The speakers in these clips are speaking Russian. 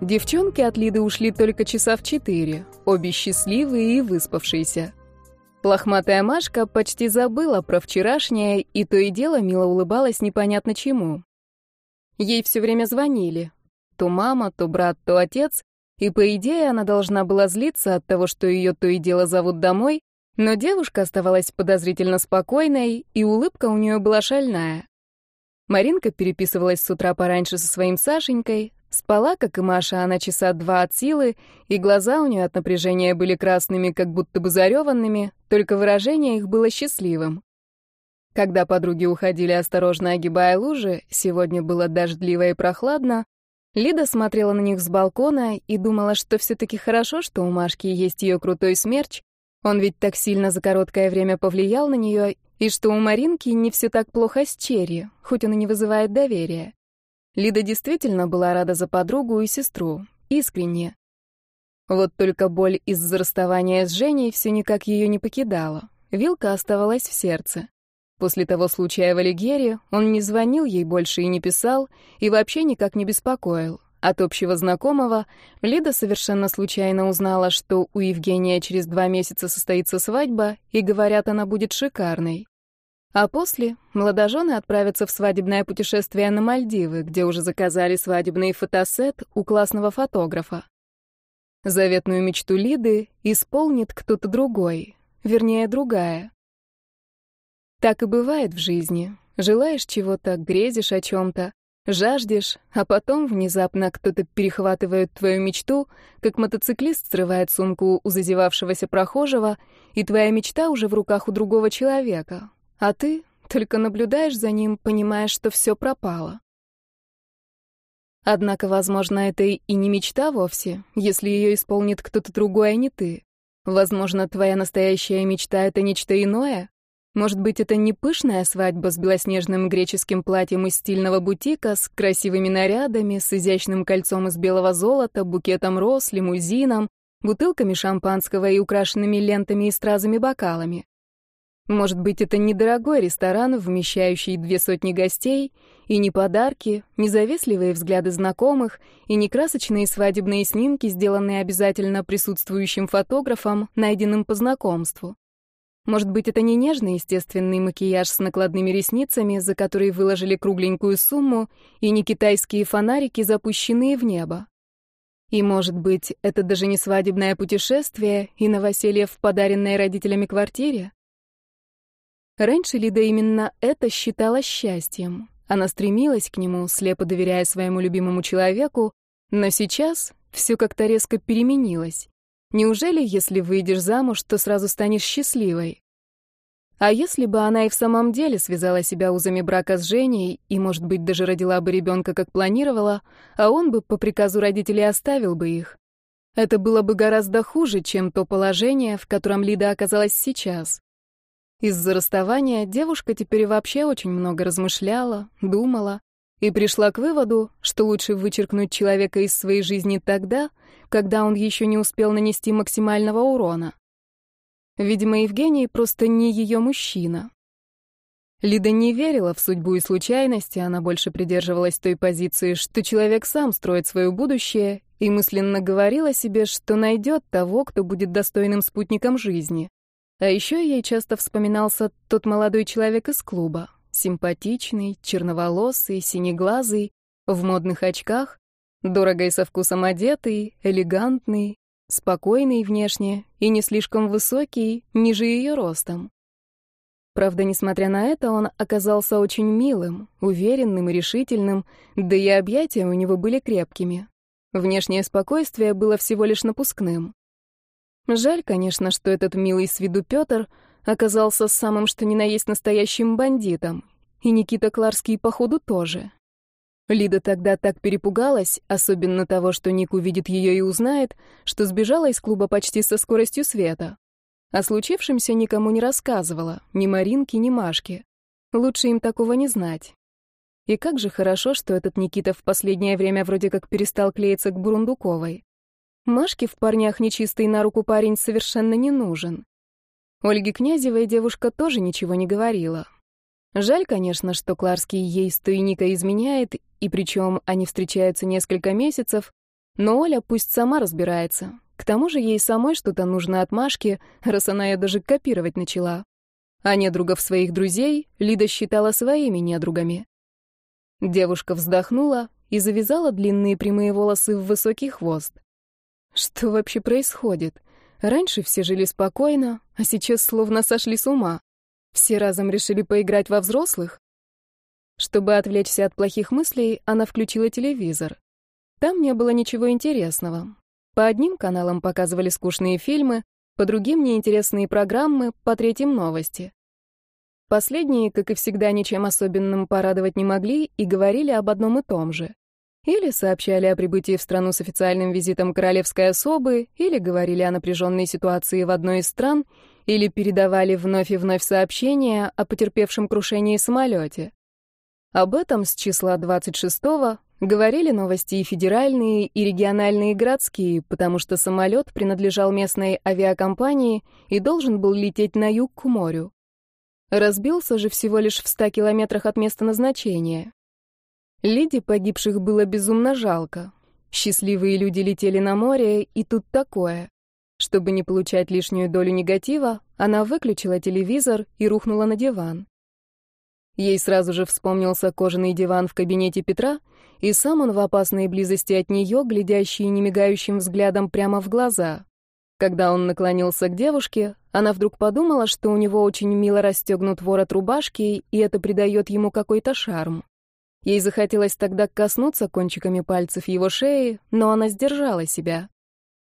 Девчонки от Лиды ушли только часа в четыре, обе счастливые и выспавшиеся. Лохматая Машка почти забыла про вчерашнее и то и дело мило улыбалась непонятно чему. Ей все время звонили. То мама, то брат, то отец, и по идее она должна была злиться от того, что ее то и дело зовут домой, но девушка оставалась подозрительно спокойной, и улыбка у нее была шальная. Маринка переписывалась с утра пораньше со своим Сашенькой, спала, как и Маша, она часа два от силы, и глаза у нее от напряжения были красными, как будто бы зареванными, только выражение их было счастливым. Когда подруги уходили, осторожно огибая лужи, сегодня было дождливо и прохладно, Лида смотрела на них с балкона и думала, что все-таки хорошо, что у Машки есть ее крутой смерч, он ведь так сильно за короткое время повлиял на нее, и что у Маринки не все так плохо с Черри, хоть он и не вызывает доверия. Лида действительно была рада за подругу и сестру, искренне. Вот только боль из-за расставания с Женей все никак ее не покидала. Вилка оставалась в сердце. После того случая в Алигере он не звонил ей больше и не писал, и вообще никак не беспокоил. От общего знакомого Лида совершенно случайно узнала, что у Евгения через два месяца состоится свадьба, и, говорят, она будет шикарной. А после молодожены отправятся в свадебное путешествие на Мальдивы, где уже заказали свадебный фотосет у классного фотографа. Заветную мечту Лиды исполнит кто-то другой, вернее, другая. Так и бывает в жизни. Желаешь чего-то, грезишь о чем-то, жаждешь, а потом внезапно кто-то перехватывает твою мечту, как мотоциклист срывает сумку у зазевавшегося прохожего, и твоя мечта уже в руках у другого человека, а ты только наблюдаешь за ним, понимая, что все пропало. Однако, возможно, это и не мечта вовсе, если ее исполнит кто-то другой, а не ты. Возможно, твоя настоящая мечта — это нечто иное. Может быть, это не пышная свадьба с белоснежным греческим платьем из стильного бутика, с красивыми нарядами, с изящным кольцом из белого золота, букетом роз, лимузином, бутылками шампанского и украшенными лентами и стразами бокалами. Может быть, это недорогой ресторан, вмещающий две сотни гостей, и не подарки, не завистливые взгляды знакомых, и не красочные свадебные снимки, сделанные обязательно присутствующим фотографом, найденным по знакомству. Может быть, это не нежный естественный макияж с накладными ресницами, за который выложили кругленькую сумму, и не китайские фонарики, запущенные в небо. И, может быть, это даже не свадебное путешествие и новоселье в подаренной родителями квартире? Раньше Лида именно это считала счастьем. Она стремилась к нему, слепо доверяя своему любимому человеку, но сейчас все как-то резко переменилось. Неужели, если выйдешь замуж, то сразу станешь счастливой? А если бы она и в самом деле связала себя узами брака с Женей и, может быть, даже родила бы ребенка, как планировала, а он бы по приказу родителей оставил бы их? Это было бы гораздо хуже, чем то положение, в котором Лида оказалась сейчас. Из-за расставания девушка теперь вообще очень много размышляла, думала и пришла к выводу, что лучше вычеркнуть человека из своей жизни тогда, когда он еще не успел нанести максимального урона. Видимо, Евгений просто не ее мужчина. Лида не верила в судьбу и случайности, она больше придерживалась той позиции, что человек сам строит свое будущее, и мысленно говорила себе, что найдет того, кто будет достойным спутником жизни. А еще ей часто вспоминался тот молодой человек из клуба. Симпатичный, черноволосый, синеглазый, в модных очках, дорого и со вкусом одетый, элегантный, спокойный внешне и не слишком высокий, ниже ее ростом. Правда, несмотря на это, он оказался очень милым, уверенным и решительным, да и объятия у него были крепкими. Внешнее спокойствие было всего лишь напускным. Жаль, конечно, что этот милый с виду Пётр оказался самым что ни на есть настоящим бандитом. И Никита Кларский, походу, тоже. Лида тогда так перепугалась, особенно того, что Ник увидит ее и узнает, что сбежала из клуба почти со скоростью света. О случившемся никому не рассказывала, ни Маринке, ни Машке. Лучше им такого не знать. И как же хорошо, что этот Никита в последнее время вроде как перестал клеиться к Бурундуковой. Машке в парнях нечистый на руку парень совершенно не нужен. Ольге Князевой девушка тоже ничего не говорила. Жаль, конечно, что Кларский ей с Туйника изменяет, и причем они встречаются несколько месяцев, Но Оля пусть сама разбирается. К тому же ей самой что-то нужно от Машки, раз она ее даже копировать начала. А недругов своих друзей Лида считала своими недругами. Девушка вздохнула и завязала длинные прямые волосы в высокий хвост. Что вообще происходит? Раньше все жили спокойно, а сейчас словно сошли с ума. Все разом решили поиграть во взрослых? Чтобы отвлечься от плохих мыслей, она включила телевизор. Там не было ничего интересного. По одним каналам показывали скучные фильмы, по другим неинтересные программы, по третьим новости. Последние, как и всегда, ничем особенным порадовать не могли и говорили об одном и том же. Или сообщали о прибытии в страну с официальным визитом королевской особы, или говорили о напряженной ситуации в одной из стран, или передавали вновь и вновь сообщения о потерпевшем крушении самолете. Об этом с числа 26-го говорили новости и федеральные, и региональные, и городские, потому что самолет принадлежал местной авиакомпании и должен был лететь на юг к морю. Разбился же всего лишь в 100 километрах от места назначения. Лиде погибших было безумно жалко. Счастливые люди летели на море, и тут такое. Чтобы не получать лишнюю долю негатива, она выключила телевизор и рухнула на диван. Ей сразу же вспомнился кожаный диван в кабинете Петра, и сам он в опасной близости от нее, глядящий немигающим взглядом прямо в глаза. Когда он наклонился к девушке, она вдруг подумала, что у него очень мило расстегнут ворот рубашки, и это придает ему какой-то шарм. Ей захотелось тогда коснуться кончиками пальцев его шеи, но она сдержала себя.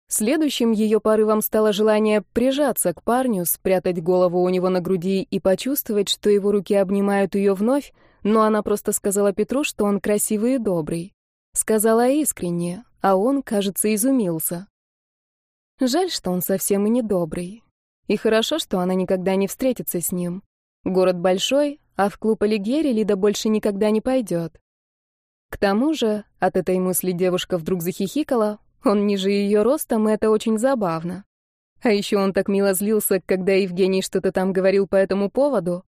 Следующим ее порывом стало желание прижаться к парню, спрятать голову у него на груди и почувствовать, что его руки обнимают ее вновь, но она просто сказала Петру, что он красивый и добрый. Сказала искренне, а он, кажется, изумился. Жаль, что он совсем и не добрый. И хорошо, что она никогда не встретится с ним. Город большой, а в клуб Алигьери Лида больше никогда не пойдет. К тому же, от этой мысли девушка вдруг захихикала, он ниже ее ростом, и это очень забавно. А еще он так мило злился, когда Евгений что-то там говорил по этому поводу.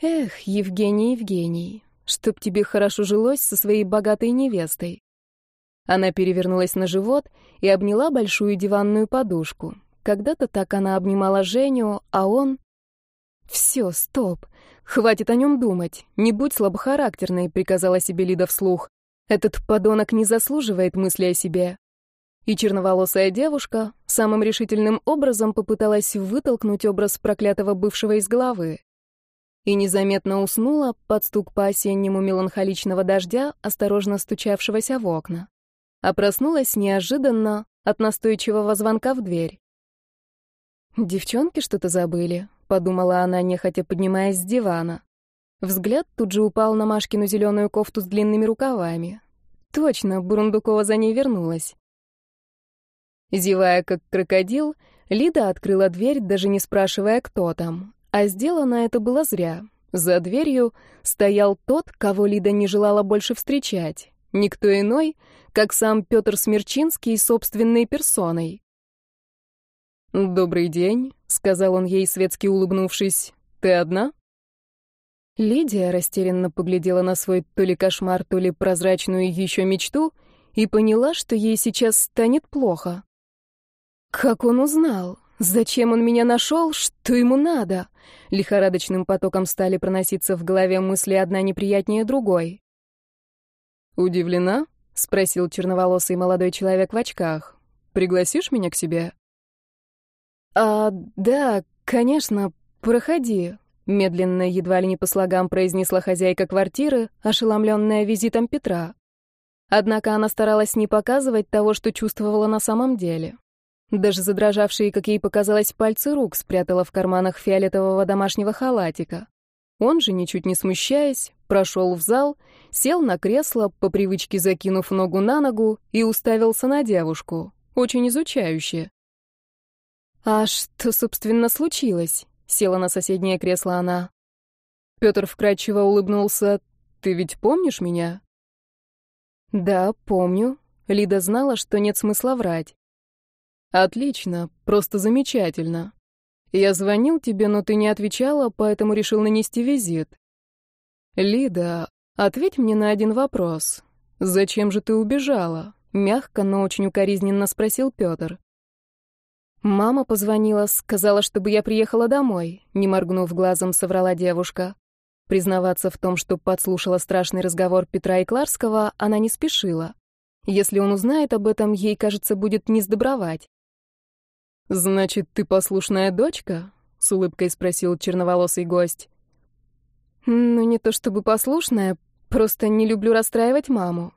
Эх, Евгений, Евгений, чтоб тебе хорошо жилось со своей богатой невестой. Она перевернулась на живот и обняла большую диванную подушку. Когда-то так она обнимала Женю, а он... «Все, стоп. Хватит о нем думать. Не будь слабохарактерной», — приказала себе Лида вслух. Этот подонок не заслуживает мысли о себе. И черноволосая девушка самым решительным образом попыталась вытолкнуть образ проклятого бывшего из головы. И незаметно уснула под стук по-осеннему меланхоличного дождя, осторожно стучавшегося в окна. А проснулась неожиданно от настойчивого звонка в дверь. «Девчонки что-то забыли», — подумала она, нехотя поднимаясь с дивана. Взгляд тут же упал на Машкину зеленую кофту с длинными рукавами. Точно, Бурундукова за ней вернулась. Зевая как крокодил, Лида открыла дверь, даже не спрашивая, кто там. А сделано это было зря. За дверью стоял тот, кого Лида не желала больше встречать. Никто иной, как сам Петр Смерчинский собственной персоной. «Добрый день», — сказал он ей, светски улыбнувшись. «Ты одна?» Лидия растерянно поглядела на свой то ли кошмар, то ли прозрачную еще мечту и поняла, что ей сейчас станет плохо. «Как он узнал? Зачем он меня нашел? Что ему надо?» Лихорадочным потоком стали проноситься в голове мысли одна неприятнее другой. «Удивлена?» — спросил черноволосый молодой человек в очках. «Пригласишь меня к себе?» «А, да, конечно, проходи», Медленно, едва ли не по слогам произнесла хозяйка квартиры, ошеломленная визитом Петра. Однако она старалась не показывать того, что чувствовала на самом деле. Даже задрожавшие, как ей показалось, пальцы рук спрятала в карманах фиолетового домашнего халатика. Он же, ничуть не смущаясь, прошел в зал, сел на кресло, по привычке закинув ногу на ногу, и уставился на девушку, очень изучающе. «А что, собственно, случилось?» Села на соседнее кресло она. Петр вкрадчиво улыбнулся. «Ты ведь помнишь меня?» «Да, помню». Лида знала, что нет смысла врать. «Отлично, просто замечательно. Я звонил тебе, но ты не отвечала, поэтому решил нанести визит. Лида, ответь мне на один вопрос. Зачем же ты убежала? Мягко, но очень укоризненно спросил Петр. «Мама позвонила, сказала, чтобы я приехала домой», — не моргнув глазом, соврала девушка. Признаваться в том, что подслушала страшный разговор Петра и Кларского, она не спешила. Если он узнает об этом, ей, кажется, будет не сдобровать. «Значит, ты послушная дочка?» — с улыбкой спросил черноволосый гость. «Ну, не то чтобы послушная, просто не люблю расстраивать маму».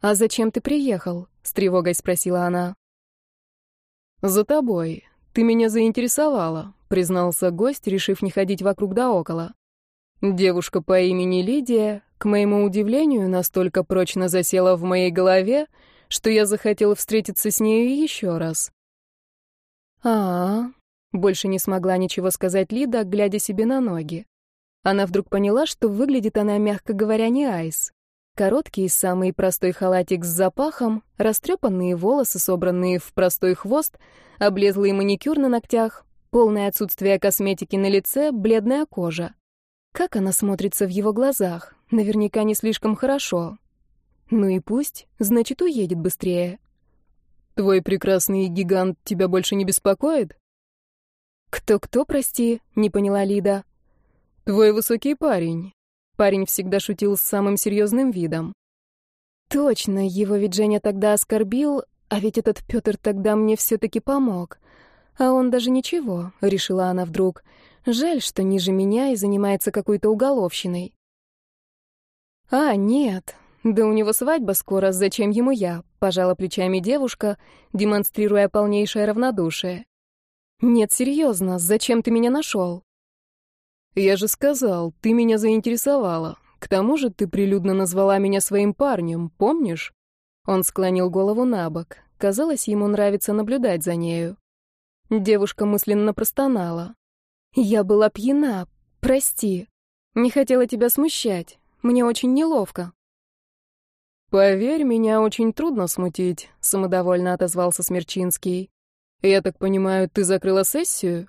«А зачем ты приехал?» — с тревогой спросила она. «За тобой. Ты меня заинтересовала», — признался гость, решив не ходить вокруг да около. Девушка по имени Лидия, к моему удивлению, настолько прочно засела в моей голове, что я захотел встретиться с нею еще раз. А, -а, а больше не смогла ничего сказать Лида, глядя себе на ноги. Она вдруг поняла, что выглядит она, мягко говоря, не айс. Короткий, самый простой халатик с запахом, растрепанные волосы, собранные в простой хвост, облезлый маникюр на ногтях, полное отсутствие косметики на лице, бледная кожа. Как она смотрится в его глазах? Наверняка не слишком хорошо. Ну и пусть, значит, уедет быстрее. Твой прекрасный гигант тебя больше не беспокоит? Кто-кто, прости, не поняла Лида. Твой высокий парень. Парень всегда шутил с самым серьезным видом. Точно, его ведь Женя тогда оскорбил, а ведь этот Петр тогда мне все-таки помог. А он даже ничего, решила она вдруг. Жаль, что ниже меня и занимается какой-то уголовщиной. А, нет. Да у него свадьба скоро, зачем ему я? Пожала плечами девушка, демонстрируя полнейшее равнодушие. Нет, серьезно, зачем ты меня нашел? Я же сказал, ты меня заинтересовала. К тому же ты прилюдно назвала меня своим парнем, помнишь? Он склонил голову на бок. Казалось, ему нравится наблюдать за нею. Девушка мысленно простонала. Я была пьяна. Прости. Не хотела тебя смущать. Мне очень неловко. Поверь, меня очень трудно смутить, самодовольно отозвался Смерчинский. Я так понимаю, ты закрыла сессию?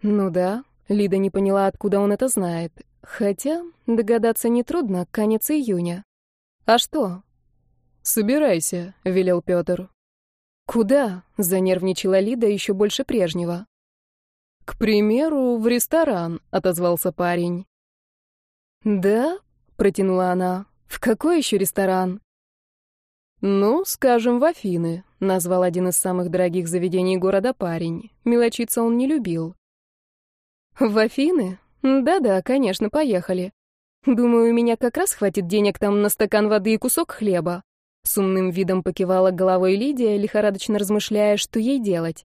Ну да. Лида не поняла, откуда он это знает. Хотя догадаться нетрудно, конец июня. А что? Собирайся, велел Петр. Куда? занервничала Лида еще больше прежнего. «К примеру, в ресторан», — отозвался парень. «Да?» — протянула она. «В какой еще ресторан?» «Ну, скажем, в Афины», — назвал один из самых дорогих заведений города парень. Мелочиться он не любил. «В Афины? Да-да, конечно, поехали. Думаю, у меня как раз хватит денег там на стакан воды и кусок хлеба». С умным видом покивала головой Лидия, лихорадочно размышляя, что ей делать.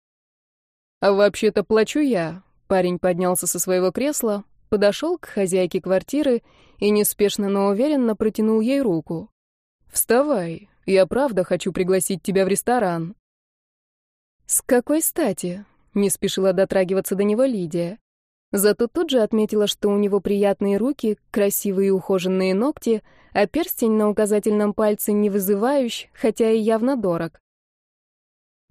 «А вообще-то плачу я». Парень поднялся со своего кресла, подошел к хозяйке квартиры и неспешно, но уверенно протянул ей руку. «Вставай, я правда хочу пригласить тебя в ресторан». «С какой стати?» — не спешила дотрагиваться до него Лидия. Зато тут же отметила, что у него приятные руки, красивые ухоженные ногти, а перстень на указательном пальце не вызывающий, хотя и явно дорог.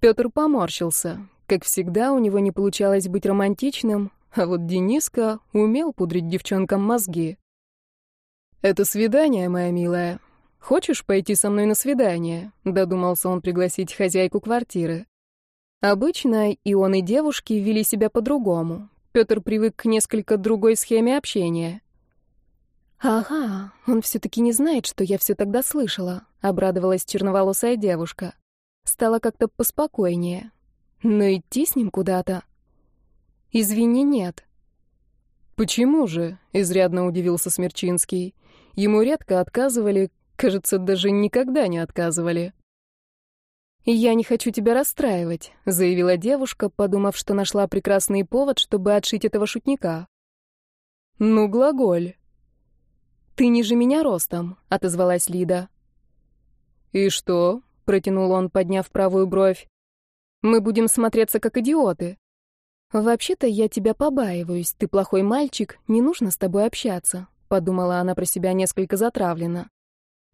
Петр поморщился. Как всегда, у него не получалось быть романтичным, а вот Дениска умел пудрить девчонкам мозги. «Это свидание, моя милая. Хочешь пойти со мной на свидание?» — додумался он пригласить хозяйку квартиры. Обычно и он, и девушки вели себя по-другому. Петр привык к несколько другой схеме общения. «Ага, он все-таки не знает, что я все тогда слышала», — обрадовалась черноволосая девушка. Стало как-то поспокойнее. Но идти с ним куда-то... Извини, нет. Почему же? Изрядно удивился Смерчинский. Ему редко отказывали, кажется, даже никогда не отказывали. «Я не хочу тебя расстраивать», — заявила девушка, подумав, что нашла прекрасный повод, чтобы отшить этого шутника. «Ну, глаголь». «Ты ниже меня ростом», — отозвалась Лида. «И что?» — протянул он, подняв правую бровь. Мы будем смотреться как идиоты. Вообще-то я тебя побаиваюсь. Ты плохой мальчик, не нужно с тобой общаться, подумала она про себя несколько затравленно.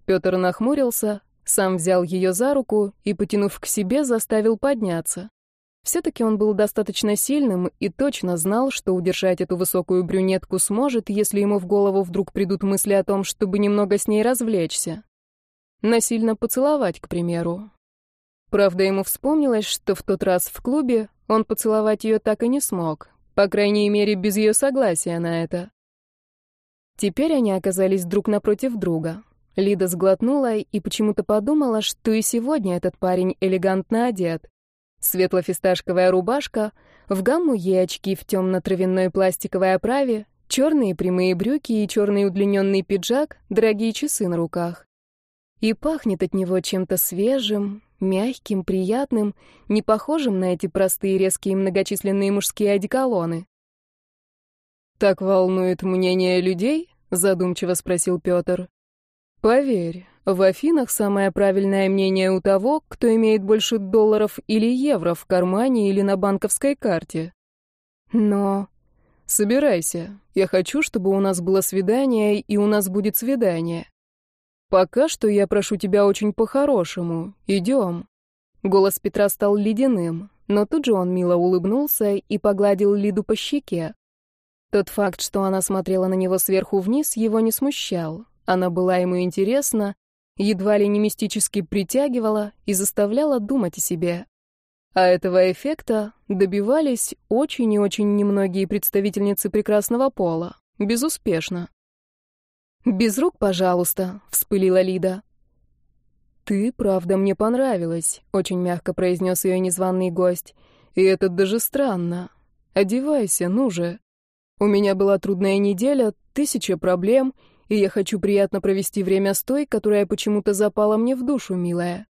Пётр нахмурился, сам взял ее за руку и, потянув к себе, заставил подняться. Все-таки он был достаточно сильным и точно знал, что удержать эту высокую брюнетку сможет, если ему в голову вдруг придут мысли о том, чтобы немного с ней развлечься. Насильно поцеловать, к примеру. Правда, ему вспомнилось, что в тот раз в клубе он поцеловать ее так и не смог, по крайней мере, без ее согласия на это. Теперь они оказались друг напротив друга. Лида сглотнула и почему-то подумала, что и сегодня этот парень элегантно одет. Светло-фисташковая рубашка, в гамму ей очки в темно-травяной пластиковой оправе, черные прямые брюки и черный удлиненный пиджак, дорогие часы на руках. И пахнет от него чем-то свежим, мягким, приятным, не похожим на эти простые резкие многочисленные мужские одеколоны. «Так волнует мнение людей?» — задумчиво спросил Петр. «Поверь, в Афинах самое правильное мнение у того, кто имеет больше долларов или евро в кармане или на банковской карте. Но... Собирайся. Я хочу, чтобы у нас было свидание, и у нас будет свидание. Пока что я прошу тебя очень по-хорошему. Идем. Голос Петра стал ледяным, но тут же он мило улыбнулся и погладил Лиду по щеке. Тот факт, что она смотрела на него сверху вниз, его не смущал. Она была ему интересна, едва ли не мистически притягивала и заставляла думать о себе. А этого эффекта добивались очень и очень немногие представительницы прекрасного пола. Безуспешно. «Без рук, пожалуйста», — вспылила Лида. «Ты, правда, мне понравилась», — очень мягко произнес ее незваный гость. «И это даже странно. Одевайся, ну же. У меня была трудная неделя, тысяча проблем, и я хочу приятно провести время с той, которая почему-то запала мне в душу, милая».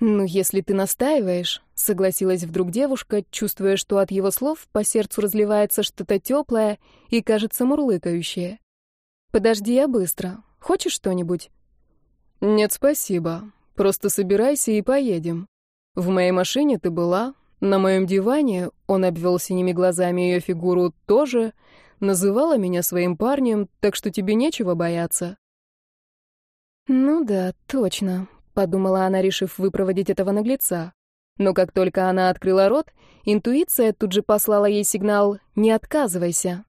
«Ну, если ты настаиваешь», — согласилась вдруг девушка, чувствуя, что от его слов по сердцу разливается что-то теплое и, кажется, мурлыкающее. «Подожди, я быстро. Хочешь что-нибудь?» «Нет, спасибо. Просто собирайся и поедем. В моей машине ты была, на моем диване, он обвел синими глазами ее фигуру, тоже, называла меня своим парнем, так что тебе нечего бояться». «Ну да, точно», — подумала она, решив выпроводить этого наглеца. Но как только она открыла рот, интуиция тут же послала ей сигнал «не отказывайся».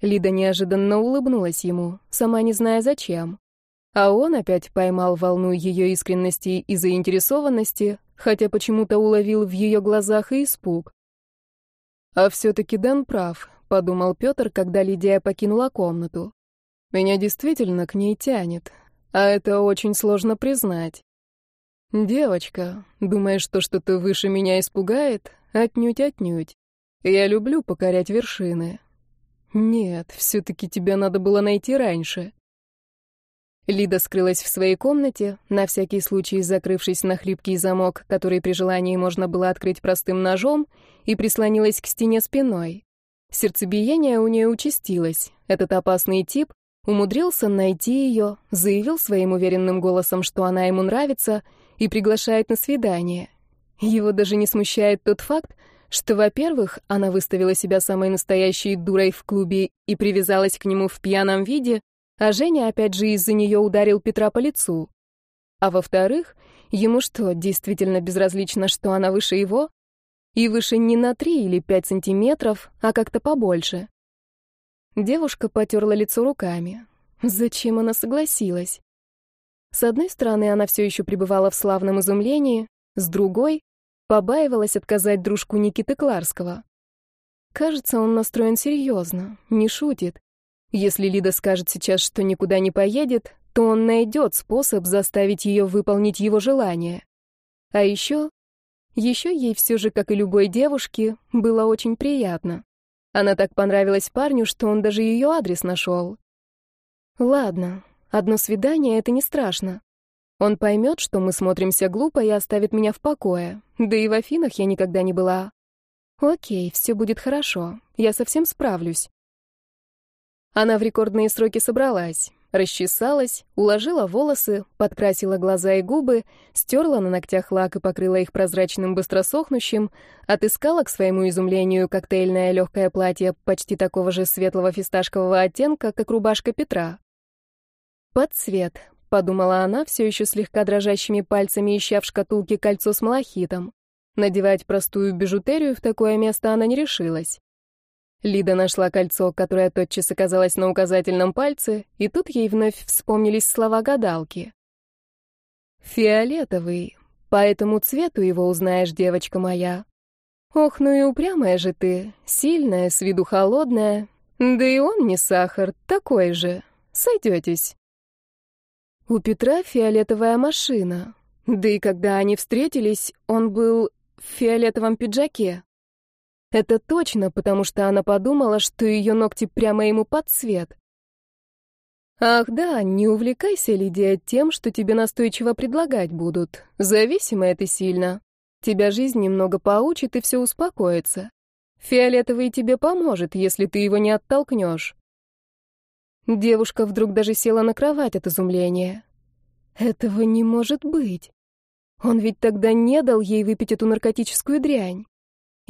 Лида неожиданно улыбнулась ему, сама не зная зачем. А он опять поймал волну ее искренности и заинтересованности, хотя почему-то уловил в ее глазах и испуг. «А все-таки Дэн прав», — подумал Петр, когда Лидия покинула комнату. «Меня действительно к ней тянет, а это очень сложно признать. Девочка, думаешь, что что-то выше меня испугает? Отнюдь-отнюдь. Я люблю покорять вершины. Нет, все-таки тебя надо было найти раньше». Лида скрылась в своей комнате, на всякий случай закрывшись на хлипкий замок, который при желании можно было открыть простым ножом, и прислонилась к стене спиной. Сердцебиение у нее участилось. Этот опасный тип умудрился найти ее, заявил своим уверенным голосом, что она ему нравится, и приглашает на свидание. Его даже не смущает тот факт, что, во-первых, она выставила себя самой настоящей дурой в клубе и привязалась к нему в пьяном виде, а Женя опять же из-за нее ударил Петра по лицу. А во-вторых, ему что, действительно безразлично, что она выше его? И выше не на три или пять сантиметров, а как-то побольше. Девушка потерла лицо руками. Зачем она согласилась? С одной стороны, она все еще пребывала в славном изумлении, с другой — побаивалась отказать дружку Никиты Кларского. Кажется, он настроен серьезно, не шутит. Если Лида скажет сейчас, что никуда не поедет, то он найдет способ заставить ее выполнить его желание. А еще... Еще ей все же, как и любой девушке, было очень приятно. Она так понравилась парню, что он даже ее адрес нашел. Ладно, одно свидание — это не страшно. Он поймет, что мы смотримся глупо и оставит меня в покое. Да и в Афинах я никогда не была. Окей, все будет хорошо. Я совсем справлюсь. Она в рекордные сроки собралась, расчесалась, уложила волосы, подкрасила глаза и губы, стерла на ногтях лак и покрыла их прозрачным быстросохнущим, отыскала к своему изумлению коктейльное легкое платье почти такого же светлого фисташкового оттенка, как рубашка Петра. «Под цвет», — подумала она, все еще слегка дрожащими пальцами, ища в шкатулке кольцо с малахитом. Надевать простую бижутерию в такое место она не решилась. Лида нашла кольцо, которое тотчас оказалось на указательном пальце, и тут ей вновь вспомнились слова гадалки. «Фиолетовый. По этому цвету его узнаешь, девочка моя. Ох, ну и упрямая же ты, сильная, с виду холодная. Да и он не сахар, такой же. Сойдетесь». У Петра фиолетовая машина. Да и когда они встретились, он был в фиолетовом пиджаке. Это точно, потому что она подумала, что ее ногти прямо ему под цвет. Ах да, не увлекайся, Лидия, тем, что тебе настойчиво предлагать будут. Зависимая ты сильно. Тебя жизнь немного поучит, и все успокоится. Фиолетовый тебе поможет, если ты его не оттолкнешь. Девушка вдруг даже села на кровать от изумления. Этого не может быть. Он ведь тогда не дал ей выпить эту наркотическую дрянь.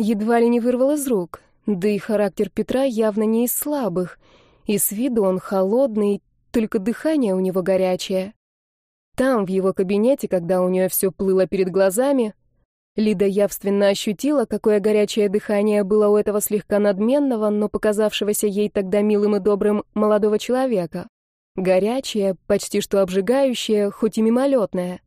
Едва ли не вырвал из рук. Да и характер Петра явно не из слабых. И с виду он холодный, только дыхание у него горячее. Там, в его кабинете, когда у нее все плыло перед глазами, Лида явственно ощутила, какое горячее дыхание было у этого слегка надменного, но показавшегося ей тогда милым и добрым молодого человека. Горячее, почти что обжигающее, хоть и мимолетное.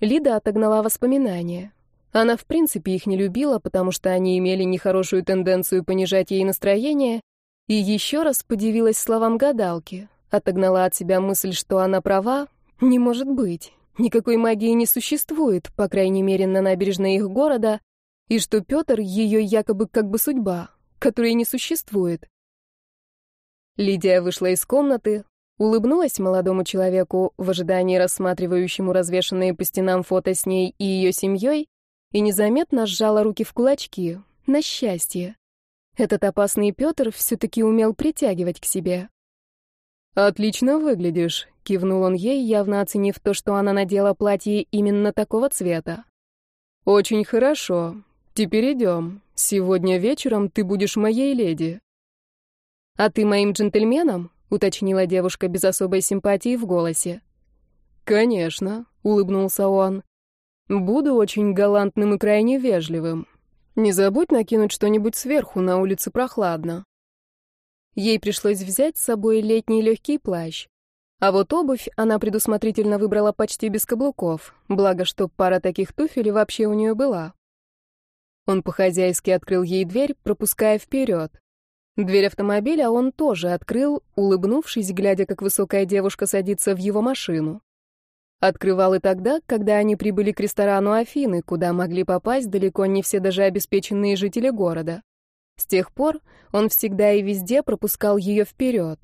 Лида отогнала воспоминания. Она в принципе их не любила, потому что они имели нехорошую тенденцию понижать ей настроение, и еще раз подивилась словам гадалки. Отогнала от себя мысль, что она права. Не может быть. Никакой магии не существует, по крайней мере, на набережной их города, и что Петр — ее якобы как бы судьба, которой не существует. Лидия вышла из комнаты, улыбнулась молодому человеку в ожидании рассматривающему развешанные по стенам фото с ней и ее семьей, и незаметно сжала руки в кулачки. На счастье. Этот опасный Петр все-таки умел притягивать к себе. «Отлично выглядишь», — кивнул он ей, явно оценив то, что она надела платье именно такого цвета. «Очень хорошо. Теперь идем. Сегодня вечером ты будешь моей леди». «А ты моим джентльменом?» — уточнила девушка без особой симпатии в голосе. «Конечно», — улыбнулся он. Буду очень галантным и крайне вежливым. Не забудь накинуть что-нибудь сверху, на улице прохладно. Ей пришлось взять с собой летний легкий плащ. А вот обувь она предусмотрительно выбрала почти без каблуков, благо что пара таких туфель вообще у нее была. Он по-хозяйски открыл ей дверь, пропуская вперед. Дверь автомобиля он тоже открыл, улыбнувшись, глядя, как высокая девушка садится в его машину. Открывал и тогда, когда они прибыли к ресторану Афины, куда могли попасть далеко не все даже обеспеченные жители города. С тех пор он всегда и везде пропускал ее вперед.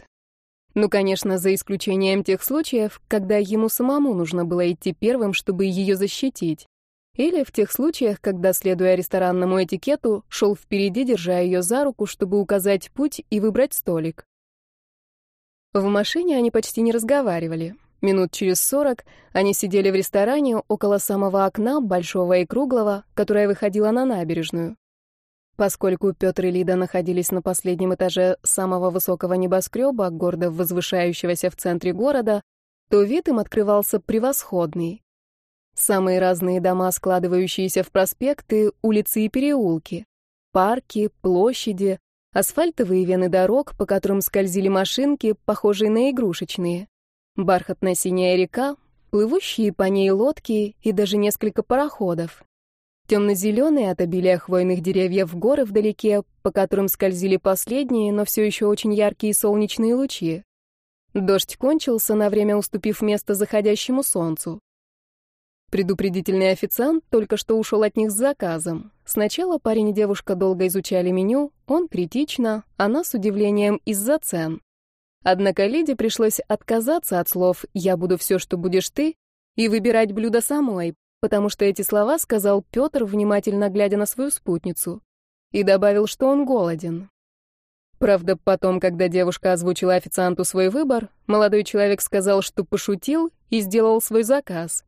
Ну, конечно, за исключением тех случаев, когда ему самому нужно было идти первым, чтобы ее защитить. Или в тех случаях, когда, следуя ресторанному этикету, шел впереди, держа ее за руку, чтобы указать путь и выбрать столик. В машине они почти не разговаривали. Минут через сорок они сидели в ресторане около самого окна, большого и круглого, которое выходило на набережную. Поскольку Петр и Лида находились на последнем этаже самого высокого небоскреба, гордо возвышающегося в центре города, то вид им открывался превосходный. Самые разные дома, складывающиеся в проспекты, улицы и переулки, парки, площади, асфальтовые вены дорог, по которым скользили машинки, похожие на игрушечные. Бархатная синяя река, плывущие по ней лодки и даже несколько пароходов. Темно-зеленые от обилия хвойных деревьев горы вдалеке, по которым скользили последние, но все еще очень яркие солнечные лучи. Дождь кончился, на время уступив место заходящему солнцу. Предупредительный официант только что ушел от них с заказом. Сначала парень и девушка долго изучали меню, он критично, она с удивлением из-за цен. Однако Лиде пришлось отказаться от слов «я буду все, что будешь ты» и выбирать блюдо самой, потому что эти слова сказал Петр, внимательно глядя на свою спутницу, и добавил, что он голоден. Правда, потом, когда девушка озвучила официанту свой выбор, молодой человек сказал, что пошутил и сделал свой заказ.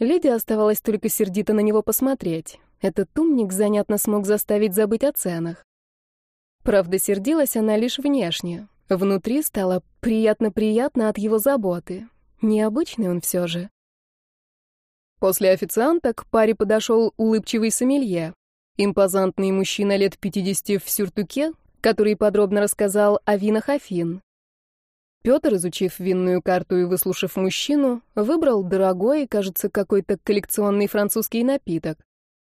Лиде оставалось только сердито на него посмотреть. Этот умник занятно смог заставить забыть о ценах. Правда, сердилась она лишь внешне. Внутри стало приятно-приятно от его заботы. Необычный он все же. После официанта к паре подошел улыбчивый сомелье. Импозантный мужчина лет 50 в сюртуке, который подробно рассказал о винах Афин. Петр, изучив винную карту и выслушав мужчину, выбрал дорогой, кажется, какой-то коллекционный французский напиток.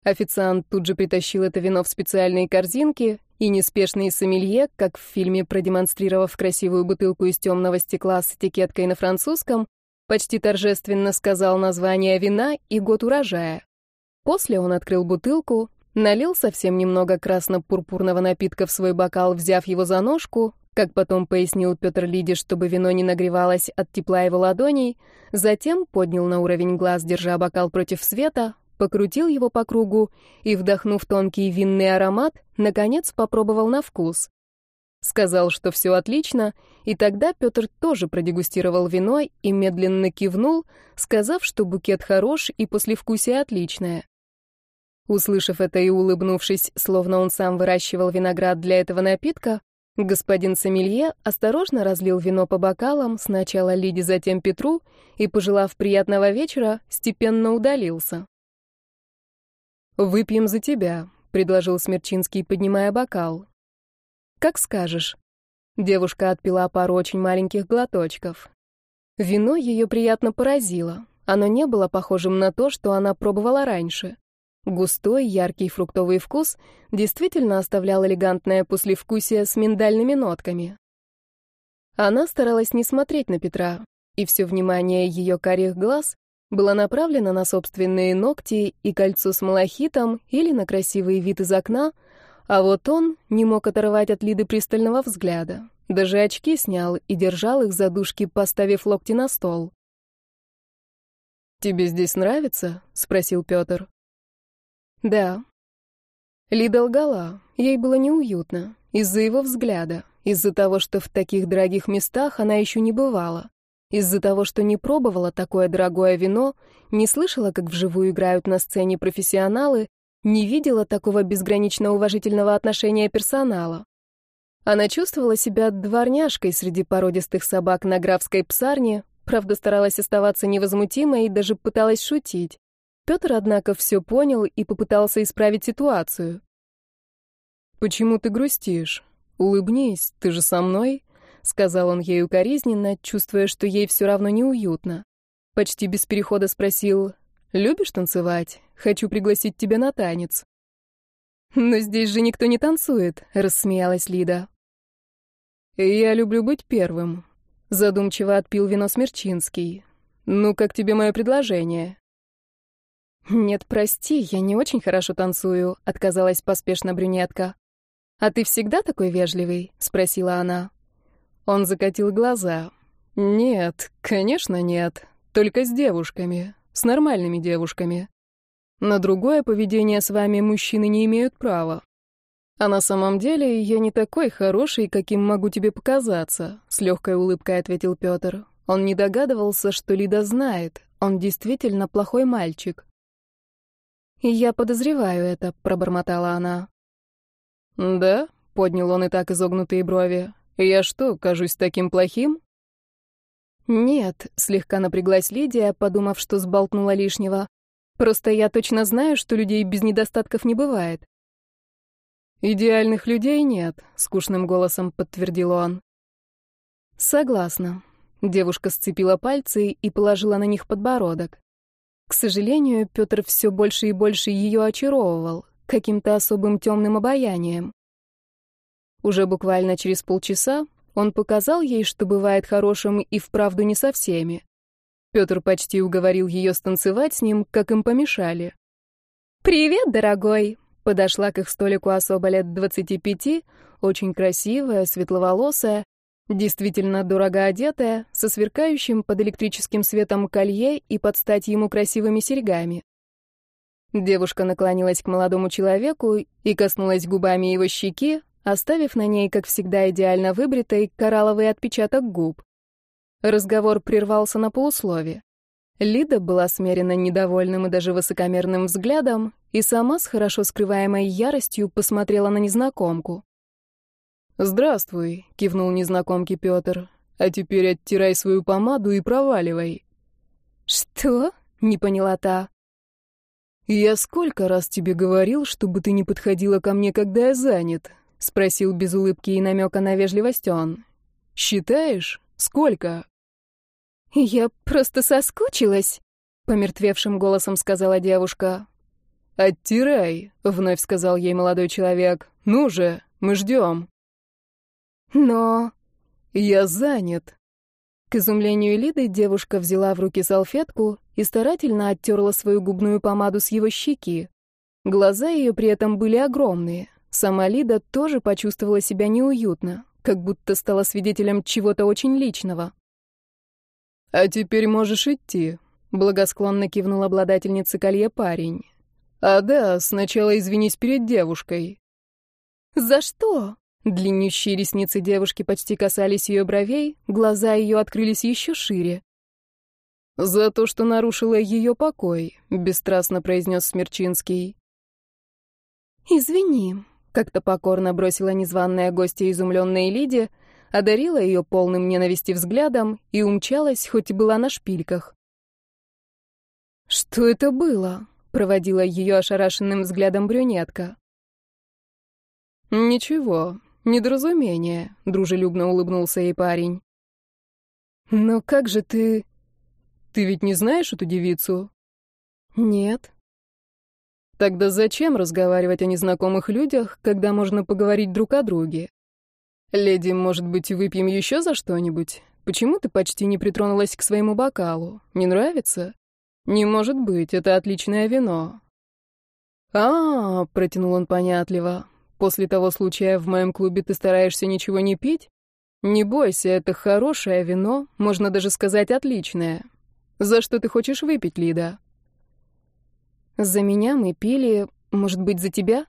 Официант тут же притащил это вино в специальные корзинки, и неспешный сомелье, как в фильме, продемонстрировав красивую бутылку из темного стекла с этикеткой на французском, почти торжественно сказал название вина и год урожая. После он открыл бутылку, налил совсем немного красно-пурпурного напитка в свой бокал, взяв его за ножку, как потом пояснил Петр Лиде, чтобы вино не нагревалось от тепла его ладоней, затем поднял на уровень глаз, держа бокал против света, покрутил его по кругу и, вдохнув тонкий винный аромат, наконец попробовал на вкус. Сказал, что все отлично, и тогда Петр тоже продегустировал вино и медленно кивнул, сказав, что букет хорош и послевкусие отличное. Услышав это и улыбнувшись, словно он сам выращивал виноград для этого напитка, господин Сомелье осторожно разлил вино по бокалам, сначала Лиде, затем Петру, и, пожелав приятного вечера, степенно удалился. «Выпьем за тебя», — предложил Смерчинский, поднимая бокал. «Как скажешь». Девушка отпила пару очень маленьких глоточков. Вино ее приятно поразило. Оно не было похожим на то, что она пробовала раньше. Густой, яркий фруктовый вкус действительно оставлял элегантное послевкусие с миндальными нотками. Она старалась не смотреть на Петра, и все внимание ее карих глаз была направлена на собственные ногти и кольцо с малахитом или на красивый вид из окна, а вот он не мог оторвать от Лиды пристального взгляда. Даже очки снял и держал их за дужки, поставив локти на стол. «Тебе здесь нравится?» — спросил Петр. «Да». Лида лгала, ей было неуютно, из-за его взгляда, из-за того, что в таких дорогих местах она еще не бывала. Из-за того, что не пробовала такое дорогое вино, не слышала, как вживую играют на сцене профессионалы, не видела такого безгранично уважительного отношения персонала. Она чувствовала себя дворняжкой среди породистых собак на графской псарне, правда, старалась оставаться невозмутимой и даже пыталась шутить. Петр, однако, все понял и попытался исправить ситуацию. «Почему ты грустишь? Улыбнись, ты же со мной?» — сказал он ей укоризненно, чувствуя, что ей все равно неуютно. Почти без перехода спросил, «Любишь танцевать? Хочу пригласить тебя на танец». «Но здесь же никто не танцует», — рассмеялась Лида. «Я люблю быть первым», — задумчиво отпил вино Смерчинский. «Ну, как тебе мое предложение?» «Нет, прости, я не очень хорошо танцую», — отказалась поспешно брюнетка. «А ты всегда такой вежливый?» — спросила она. Он закатил глаза. «Нет, конечно нет. Только с девушками. С нормальными девушками. На другое поведение с вами мужчины не имеют права. А на самом деле я не такой хороший, каким могу тебе показаться», — с легкой улыбкой ответил Петр. Он не догадывался, что Лида знает. Он действительно плохой мальчик. «И я подозреваю это», — пробормотала она. «Да?» — поднял он и так изогнутые брови. Я что, кажусь таким плохим? Нет, слегка напряглась Лидия, подумав, что сболтнула лишнего. Просто я точно знаю, что людей без недостатков не бывает. Идеальных людей нет, скучным голосом подтвердил он. Согласна. Девушка сцепила пальцы и положила на них подбородок. К сожалению, Петр все больше и больше ее очаровывал, каким-то особым темным обаянием. Уже буквально через полчаса он показал ей, что бывает хорошим и вправду не со всеми. Петр почти уговорил ее станцевать с ним, как им помешали. «Привет, дорогой!» — подошла к их столику особо лет двадцати пяти, очень красивая, светловолосая, действительно дорого одетая, со сверкающим под электрическим светом колье и под стать ему красивыми серьгами. Девушка наклонилась к молодому человеку и коснулась губами его щеки, оставив на ней, как всегда, идеально выбритый коралловый отпечаток губ. Разговор прервался на полуслове. Лида была смерена недовольным и даже высокомерным взглядом и сама с хорошо скрываемой яростью посмотрела на незнакомку. «Здравствуй», — кивнул незнакомке Пётр. «А теперь оттирай свою помаду и проваливай». «Что?» — не поняла та. «Я сколько раз тебе говорил, чтобы ты не подходила ко мне, когда я занят?» Спросил без улыбки и намека на вежливость он. «Считаешь? Сколько?» «Я просто соскучилась», — помертвевшим голосом сказала девушка. «Оттирай», — вновь сказал ей молодой человек. «Ну же, мы ждем». «Но...» «Я занят». К изумлению Лиды девушка взяла в руки салфетку и старательно оттерла свою губную помаду с его щеки. Глаза ее при этом были огромные. Сама Лида тоже почувствовала себя неуютно, как будто стала свидетелем чего-то очень личного. «А теперь можешь идти», — благосклонно кивнул обладательница колье парень. «А да, сначала извинись перед девушкой». «За что?» Длиннющие ресницы девушки почти касались ее бровей, глаза ее открылись еще шире. «За то, что нарушила ее покой», — бесстрастно произнес Смерчинский. «Извини», — как-то покорно бросила незваная гостья изумленной Лиде, одарила ее полным ненависти взглядом и умчалась, хоть и была на шпильках. «Что это было?» — проводила ее ошарашенным взглядом брюнетка. «Ничего, недоразумение», — дружелюбно улыбнулся ей парень. «Но как же ты...» «Ты ведь не знаешь эту девицу?» «Нет». «Тогда зачем разговаривать о незнакомых людях, когда можно поговорить друг о друге? «Леди, может быть, выпьем еще за что-нибудь? Почему ты почти не притронулась к своему бокалу? Не нравится?» «Не может быть, это отличное вино». «А, -а, -а протянул он понятливо, — «после того случая в моем клубе ты стараешься ничего не пить? Не бойся, это хорошее вино, можно даже сказать отличное. За что ты хочешь выпить, Лида?» «За меня мы пили, может быть, за тебя?»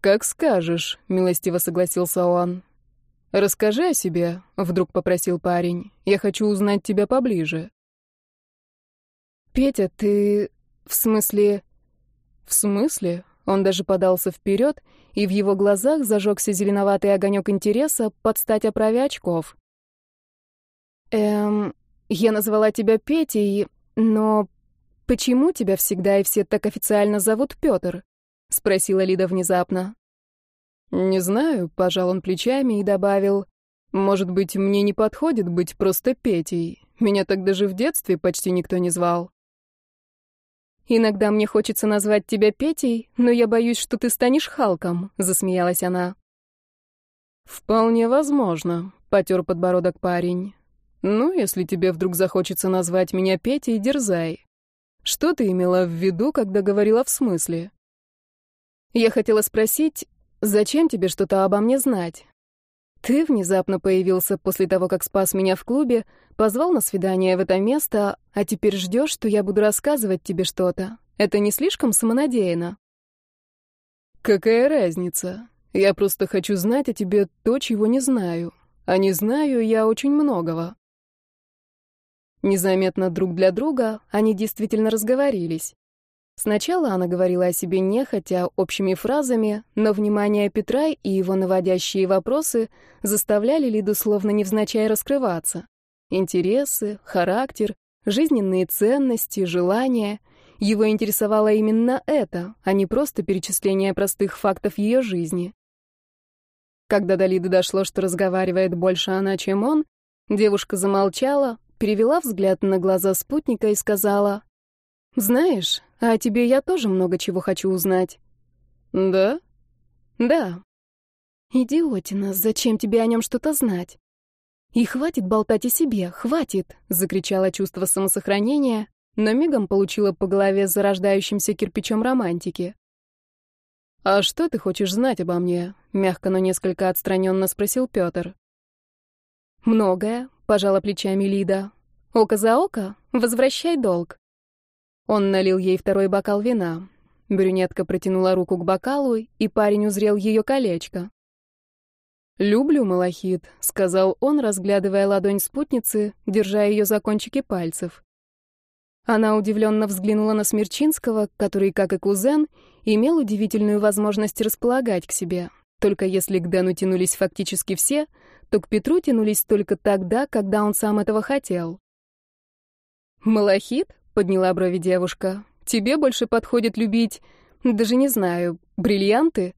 «Как скажешь», — милостиво согласился он. «Расскажи о себе», — вдруг попросил парень. «Я хочу узнать тебя поближе». «Петя, ты... в смысле...» «В смысле?» Он даже подался вперед, и в его глазах зажегся зеленоватый огонек интереса под стать оправе очков. «Эм... Я назвала тебя Петей, но почему тебя всегда и все так официально зовут Петр?» — спросила Лида внезапно. «Не знаю», — пожал он плечами и добавил. «Может быть, мне не подходит быть просто Петей. Меня так даже в детстве почти никто не звал». «Иногда мне хочется назвать тебя Петей, но я боюсь, что ты станешь Халком», — засмеялась она. «Вполне возможно», — потер подбородок парень. «Ну, если тебе вдруг захочется назвать меня Петей, дерзай. Что ты имела в виду, когда говорила в смысле?» Я хотела спросить, зачем тебе что-то обо мне знать? Ты внезапно появился после того, как спас меня в клубе, позвал на свидание в это место, а теперь ждешь, что я буду рассказывать тебе что-то. Это не слишком самонадеянно? Какая разница? Я просто хочу знать о тебе то, чего не знаю. А не знаю я очень многого. Незаметно друг для друга они действительно разговорились. Сначала она говорила о себе нехотя, общими фразами, но внимание Петра и его наводящие вопросы заставляли Лиду словно невзначай раскрываться. Интересы, характер, жизненные ценности, желания. Его интересовало именно это, а не просто перечисление простых фактов ее жизни. Когда до Лиды дошло, что разговаривает больше она, чем он, девушка замолчала, перевела взгляд на глаза спутника и сказала, «Знаешь, а о тебе я тоже много чего хочу узнать». «Да?» «Да». «Идиотина, зачем тебе о нем что-то знать?» «И хватит болтать о себе, хватит!» — закричала чувство самосохранения, но мигом получила по голове зарождающимся кирпичом романтики. «А что ты хочешь знать обо мне?» — мягко, но несколько отстраненно спросил Петр. «Многое», — пожала плечами Лида. «Око за око, возвращай долг». Он налил ей второй бокал вина. Брюнетка протянула руку к бокалу, и парень узрел ее колечко. «Люблю малахит», — сказал он, разглядывая ладонь спутницы, держа ее за кончики пальцев. Она удивленно взглянула на Смерчинского, который, как и кузен, имел удивительную возможность располагать к себе. Только если к Дэну тянулись фактически все, то к Петру тянулись только тогда, когда он сам этого хотел. «Малахит?» — подняла брови девушка. «Тебе больше подходит любить, даже не знаю, бриллианты?»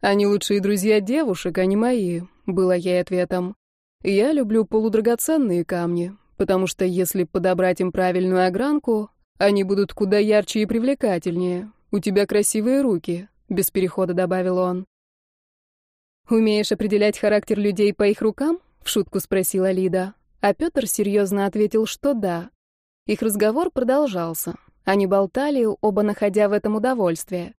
Они лучшие друзья девушек, а не мои, было ей ответом. Я люблю полудрагоценные камни, потому что если подобрать им правильную огранку, они будут куда ярче и привлекательнее. У тебя красивые руки, без перехода добавил он. Умеешь определять характер людей по их рукам? в шутку спросила Лида, а Петр серьезно ответил, что да. Их разговор продолжался. Они болтали, оба находя в этом удовольствие.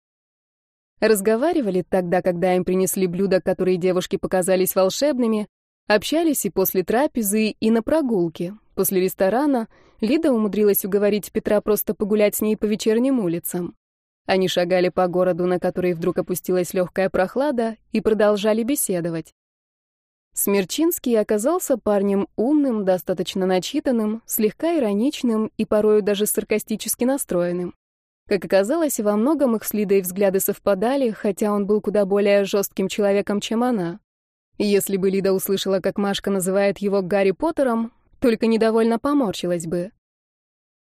Разговаривали тогда, когда им принесли блюда, которые девушке показались волшебными, общались и после трапезы, и на прогулке. После ресторана Лида умудрилась уговорить Петра просто погулять с ней по вечерним улицам. Они шагали по городу, на который вдруг опустилась легкая прохлада, и продолжали беседовать. Смерчинский оказался парнем умным, достаточно начитанным, слегка ироничным и порою даже саркастически настроенным. Как оказалось, во многом их с Лидой взгляды совпадали, хотя он был куда более жестким человеком, чем она. Если бы Лида услышала, как Машка называет его Гарри Поттером, только недовольно поморщилась бы.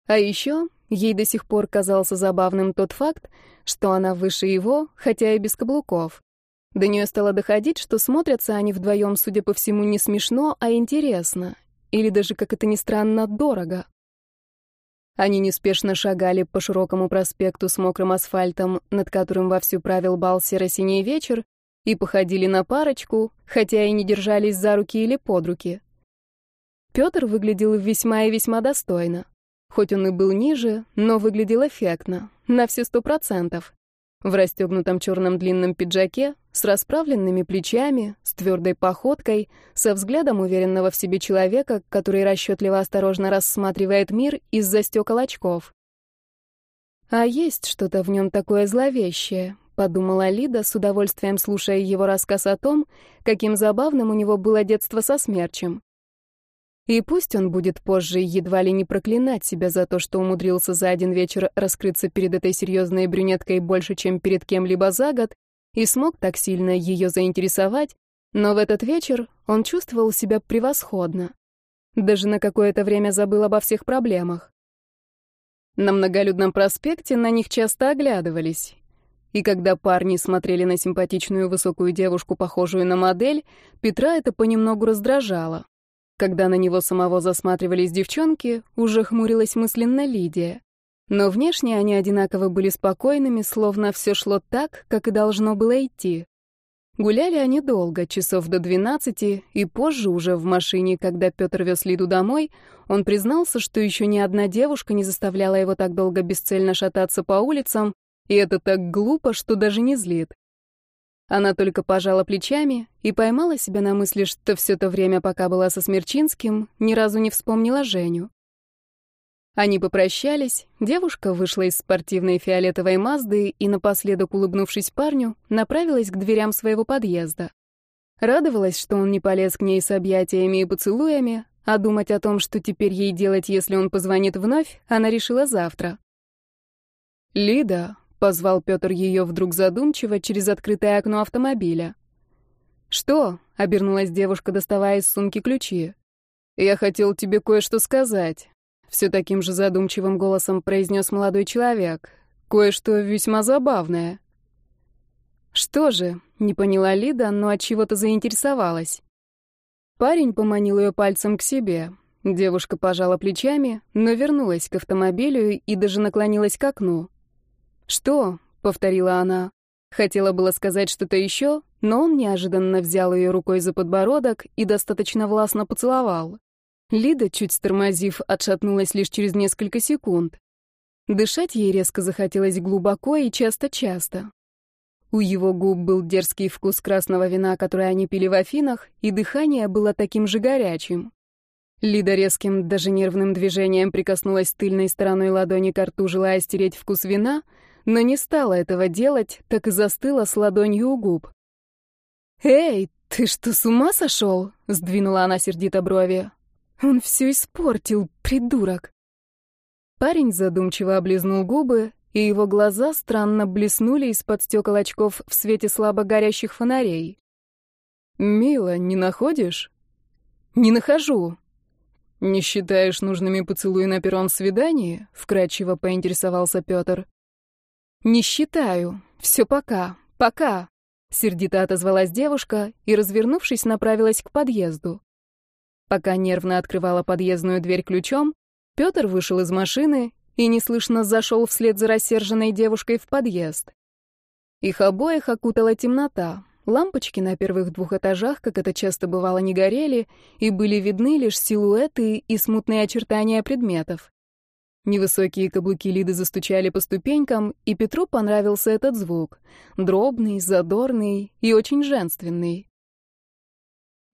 А еще ей до сих пор казался забавным тот факт, что она выше его, хотя и без каблуков. До нее стало доходить, что смотрятся они вдвоем, судя по всему, не смешно, а интересно. Или даже, как это ни странно, дорого. Они неспешно шагали по широкому проспекту с мокрым асфальтом, над которым вовсю правил бал серо-синий вечер, и походили на парочку, хотя и не держались за руки или под руки. Петр выглядел весьма и весьма достойно. Хоть он и был ниже, но выглядел эффектно, на все сто процентов в расстегнутом черном длинном пиджаке, с расправленными плечами, с твердой походкой, со взглядом уверенного в себе человека, который расчетливо осторожно рассматривает мир из-за стекол очков. «А есть что-то в нем такое зловещее», — подумала Лида, с удовольствием слушая его рассказ о том, каким забавным у него было детство со смерчем. И пусть он будет позже едва ли не проклинать себя за то, что умудрился за один вечер раскрыться перед этой серьезной брюнеткой больше, чем перед кем-либо за год, и смог так сильно ее заинтересовать, но в этот вечер он чувствовал себя превосходно. Даже на какое-то время забыл обо всех проблемах. На многолюдном проспекте на них часто оглядывались. И когда парни смотрели на симпатичную высокую девушку, похожую на модель, Петра это понемногу раздражало. Когда на него самого засматривались девчонки, уже хмурилась мысленно Лидия. Но внешне они одинаково были спокойными, словно все шло так, как и должно было идти. Гуляли они долго, часов до двенадцати, и позже, уже в машине, когда Петр вез Лиду домой, он признался, что еще ни одна девушка не заставляла его так долго бесцельно шататься по улицам, и это так глупо, что даже не злит. Она только пожала плечами и поймала себя на мысли, что все то время, пока была со Смерчинским, ни разу не вспомнила Женю. Они попрощались, девушка вышла из спортивной фиолетовой Мазды и, напоследок улыбнувшись парню, направилась к дверям своего подъезда. Радовалась, что он не полез к ней с объятиями и поцелуями, а думать о том, что теперь ей делать, если он позвонит вновь, она решила завтра. «Лида, Позвал Петр ее вдруг задумчиво через открытое окно автомобиля. «Что?» — обернулась девушка, доставая из сумки ключи. «Я хотел тебе кое-что сказать», — все таким же задумчивым голосом произнес молодой человек. «Кое-что весьма забавное». «Что же?» — не поняла Лида, но от чего-то заинтересовалась. Парень поманил ее пальцем к себе. Девушка пожала плечами, но вернулась к автомобилю и даже наклонилась к окну. «Что?» — повторила она. Хотела было сказать что-то еще, но он неожиданно взял ее рукой за подбородок и достаточно властно поцеловал. Лида, чуть стормозив, отшатнулась лишь через несколько секунд. Дышать ей резко захотелось глубоко и часто-часто. У его губ был дерзкий вкус красного вина, которое они пили в Афинах, и дыхание было таким же горячим. Лида резким, даже нервным движением прикоснулась тыльной стороной ладони к рту, желая стереть вкус вина — но не стала этого делать, так и застыла с ладонью у губ. «Эй, ты что, с ума сошел?» — сдвинула она сердито брови. «Он все испортил, придурок!» Парень задумчиво облизнул губы, и его глаза странно блеснули из-под стекол очков в свете слабо горящих фонарей. «Мило, не находишь?» «Не нахожу». «Не считаешь нужными поцелуи на первом свидании?» — вкрадчиво поинтересовался Петр. «Не считаю. Все пока. Пока». сердито отозвалась девушка и, развернувшись, направилась к подъезду. Пока нервно открывала подъездную дверь ключом, Петр вышел из машины и неслышно зашел вслед за рассерженной девушкой в подъезд. Их обоих окутала темнота. Лампочки на первых двух этажах, как это часто бывало, не горели, и были видны лишь силуэты и смутные очертания предметов. Невысокие каблуки Лиды застучали по ступенькам, и Петру понравился этот звук. Дробный, задорный и очень женственный.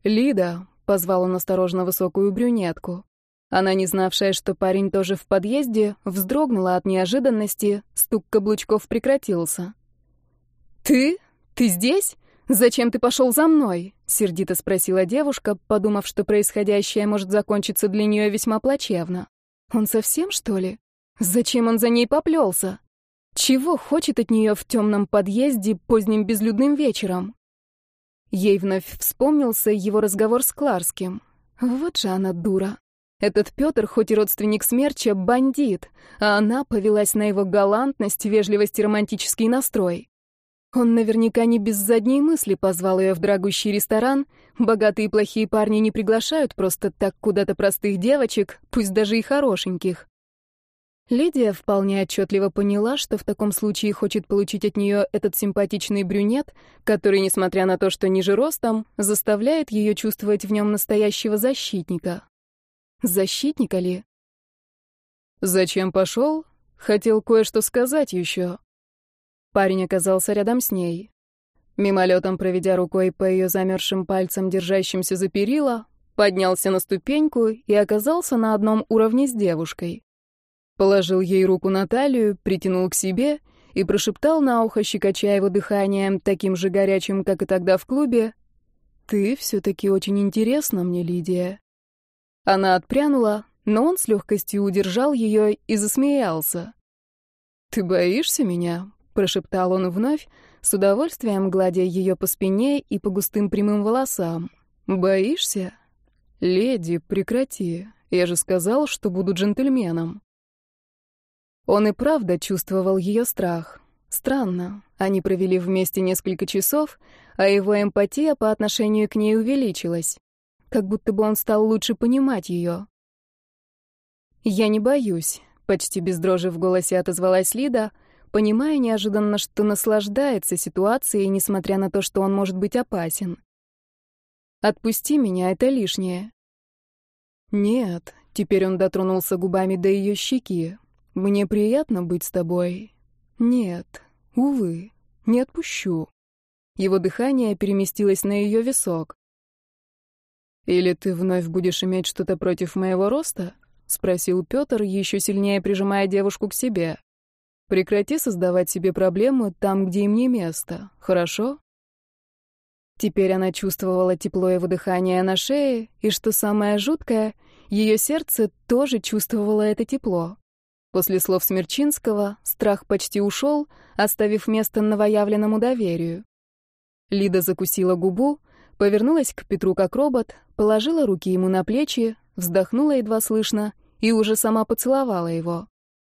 «Лида», — позвал он осторожно высокую брюнетку. Она, не знавшая, что парень тоже в подъезде, вздрогнула от неожиданности, стук каблучков прекратился. «Ты? Ты здесь? Зачем ты пошел за мной?» — сердито спросила девушка, подумав, что происходящее может закончиться для нее весьма плачевно. «Он совсем, что ли? Зачем он за ней поплелся? Чего хочет от нее в темном подъезде поздним безлюдным вечером?» Ей вновь вспомнился его разговор с Кларским. Вот же она дура. Этот Петр, хоть и родственник смерча, бандит, а она повелась на его галантность, вежливость и романтический настрой. Он наверняка не без задней мысли позвал ее в дорогущий ресторан. Богатые и плохие парни не приглашают просто так куда-то простых девочек, пусть даже и хорошеньких. Лидия вполне отчетливо поняла, что в таком случае хочет получить от нее этот симпатичный брюнет, который, несмотря на то, что ниже ростом, заставляет ее чувствовать в нем настоящего защитника. Защитника ли? «Зачем пошел? Хотел кое-что сказать еще». Парень оказался рядом с ней. Мимолетом проведя рукой по ее замерзшим пальцам, держащимся за перила, поднялся на ступеньку и оказался на одном уровне с девушкой. Положил ей руку на талию, притянул к себе и прошептал на ухо, щекоча его дыханием, таким же горячим, как и тогда в клубе, «Ты все-таки очень интересна мне, Лидия». Она отпрянула, но он с легкостью удержал ее и засмеялся. «Ты боишься меня?» Прошептал он вновь, с удовольствием гладя ее по спине и по густым прямым волосам. «Боишься?» «Леди, прекрати. Я же сказал, что буду джентльменом». Он и правда чувствовал ее страх. Странно, они провели вместе несколько часов, а его эмпатия по отношению к ней увеличилась. Как будто бы он стал лучше понимать ее. «Я не боюсь», — почти без дрожи в голосе отозвалась Лида, — понимая неожиданно, что наслаждается ситуацией, несмотря на то, что он может быть опасен. «Отпусти меня, это лишнее». «Нет», — теперь он дотронулся губами до ее щеки. «Мне приятно быть с тобой». «Нет, увы, не отпущу». Его дыхание переместилось на ее висок. «Или ты вновь будешь иметь что-то против моего роста?» — спросил Петр, еще сильнее прижимая девушку к себе. Прекрати создавать себе проблемы там, где им не место, хорошо? Теперь она чувствовала тепло его дыхания на шее, и, что самое жуткое, ее сердце тоже чувствовало это тепло. После слов Смерчинского страх почти ушел, оставив место новоявленному доверию. Лида закусила губу, повернулась к Петру как робот, положила руки ему на плечи, вздохнула едва слышно и уже сама поцеловала его.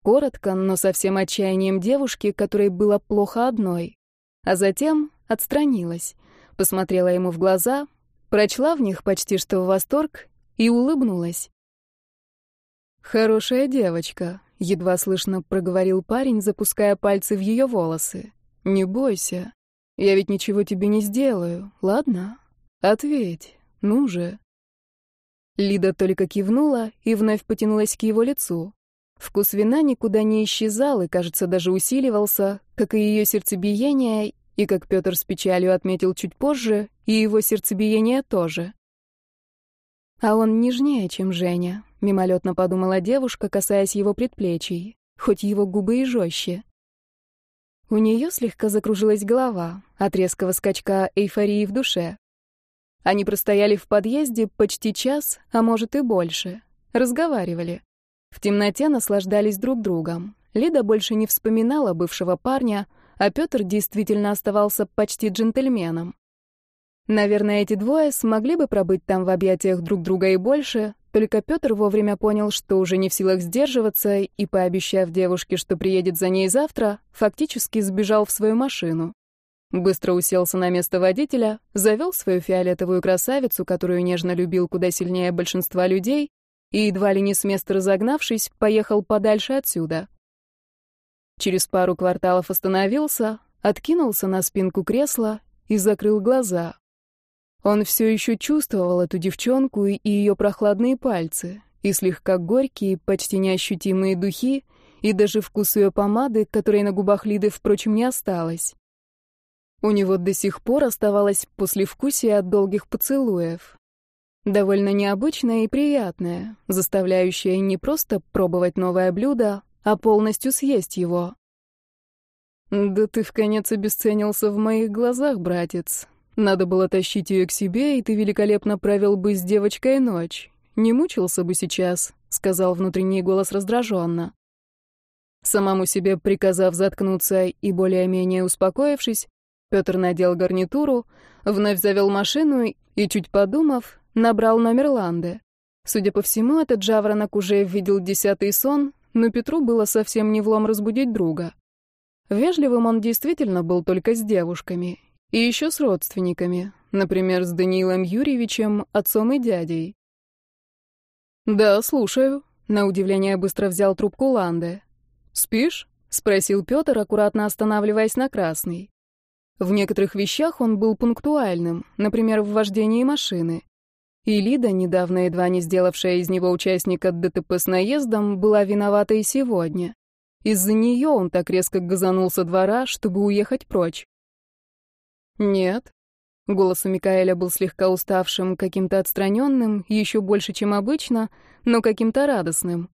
Коротко, но со всем отчаянием девушки, которой было плохо одной. А затем отстранилась, посмотрела ему в глаза, прочла в них почти что в восторг и улыбнулась. «Хорошая девочка», — едва слышно проговорил парень, запуская пальцы в ее волосы. «Не бойся. Я ведь ничего тебе не сделаю, ладно? Ответь, ну же». Лида только кивнула и вновь потянулась к его лицу. Вкус вина никуда не исчезал и, кажется, даже усиливался, как и ее сердцебиение, и, как Петр с печалью отметил чуть позже, и его сердцебиение тоже. А он нежнее, чем Женя, мимолетно подумала девушка, касаясь его предплечий, хоть его губы и жестче. У нее слегка закружилась голова от резкого скачка эйфории в душе. Они простояли в подъезде почти час, а может и больше. Разговаривали. В темноте наслаждались друг другом. Лида больше не вспоминала бывшего парня, а Петр действительно оставался почти джентльменом. Наверное, эти двое смогли бы пробыть там в объятиях друг друга и больше, только Петр вовремя понял, что уже не в силах сдерживаться, и, пообещав девушке, что приедет за ней завтра, фактически сбежал в свою машину. быстро уселся на место водителя, завел свою фиолетовую красавицу, которую нежно любил куда сильнее большинства людей, и, едва ли не с места разогнавшись, поехал подальше отсюда. Через пару кварталов остановился, откинулся на спинку кресла и закрыл глаза. Он все еще чувствовал эту девчонку и ее прохладные пальцы, и слегка горькие, почти неощутимые духи, и даже вкус ее помады, которой на губах Лиды, впрочем, не осталось. У него до сих пор оставалось послевкусие от долгих поцелуев. Довольно необычное и приятное, заставляющее не просто пробовать новое блюдо, а полностью съесть его. «Да ты в конец обесценился в моих глазах, братец. Надо было тащить ее к себе, и ты великолепно провел бы с девочкой ночь. Не мучился бы сейчас», — сказал внутренний голос раздраженно. Самому себе приказав заткнуться и более-менее успокоившись, Петр надел гарнитуру, вновь завел машину и, чуть подумав, набрал номер Ланды. Судя по всему, этот жаворонок уже видел десятый сон, но Петру было совсем не влом разбудить друга. Вежливым он действительно был только с девушками. И еще с родственниками, например, с Даниилом Юрьевичем, отцом и дядей. «Да, слушаю», — на удивление быстро взял трубку Ланде. «Спишь?» — спросил Петр, аккуратно останавливаясь на красный. В некоторых вещах он был пунктуальным, например, в вождении машины. И Лида, недавно едва не сделавшая из него участника ДТП с наездом, была виновата и сегодня. Из-за нее он так резко газанул со двора, чтобы уехать прочь. «Нет». Голос у Микаэля был слегка уставшим, каким-то отстраненным, еще больше, чем обычно, но каким-то радостным.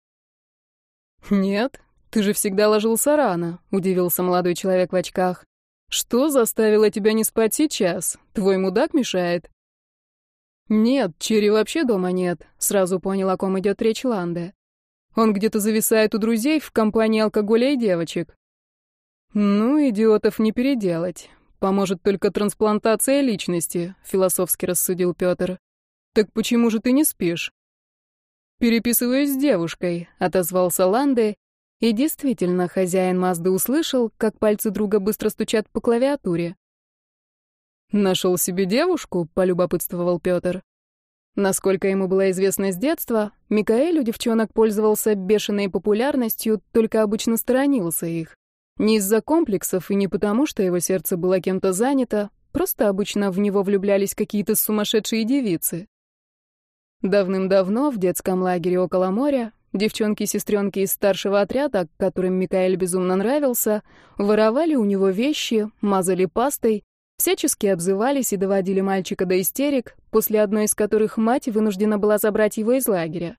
«Нет, ты же всегда ложился рано», — удивился молодой человек в очках. «Что заставило тебя не спать сейчас? Твой мудак мешает?» «Нет, Черри вообще дома нет», — сразу понял, о ком идет речь Ланде. Он где-то зависает у друзей в компании алкоголя и девочек. Ну, идиотов не переделать. Поможет только трансплантация личности, философски рассудил Петр. Так почему же ты не спишь? Переписываюсь с девушкой, отозвался Ланде, и действительно, хозяин Мазды услышал, как пальцы друга быстро стучат по клавиатуре. Нашел себе девушку, полюбопытствовал Петр. Насколько ему было известно с детства, Микаэль у девчонок пользовался бешеной популярностью, только обычно сторонился их. Не из-за комплексов и не потому, что его сердце было кем-то занято, просто обычно в него влюблялись какие-то сумасшедшие девицы. Давным-давно в детском лагере около моря девчонки-сестренки из старшего отряда, которым Микаэль безумно нравился, воровали у него вещи, мазали пастой Всячески обзывались и доводили мальчика до истерик, после одной из которых мать вынуждена была забрать его из лагеря.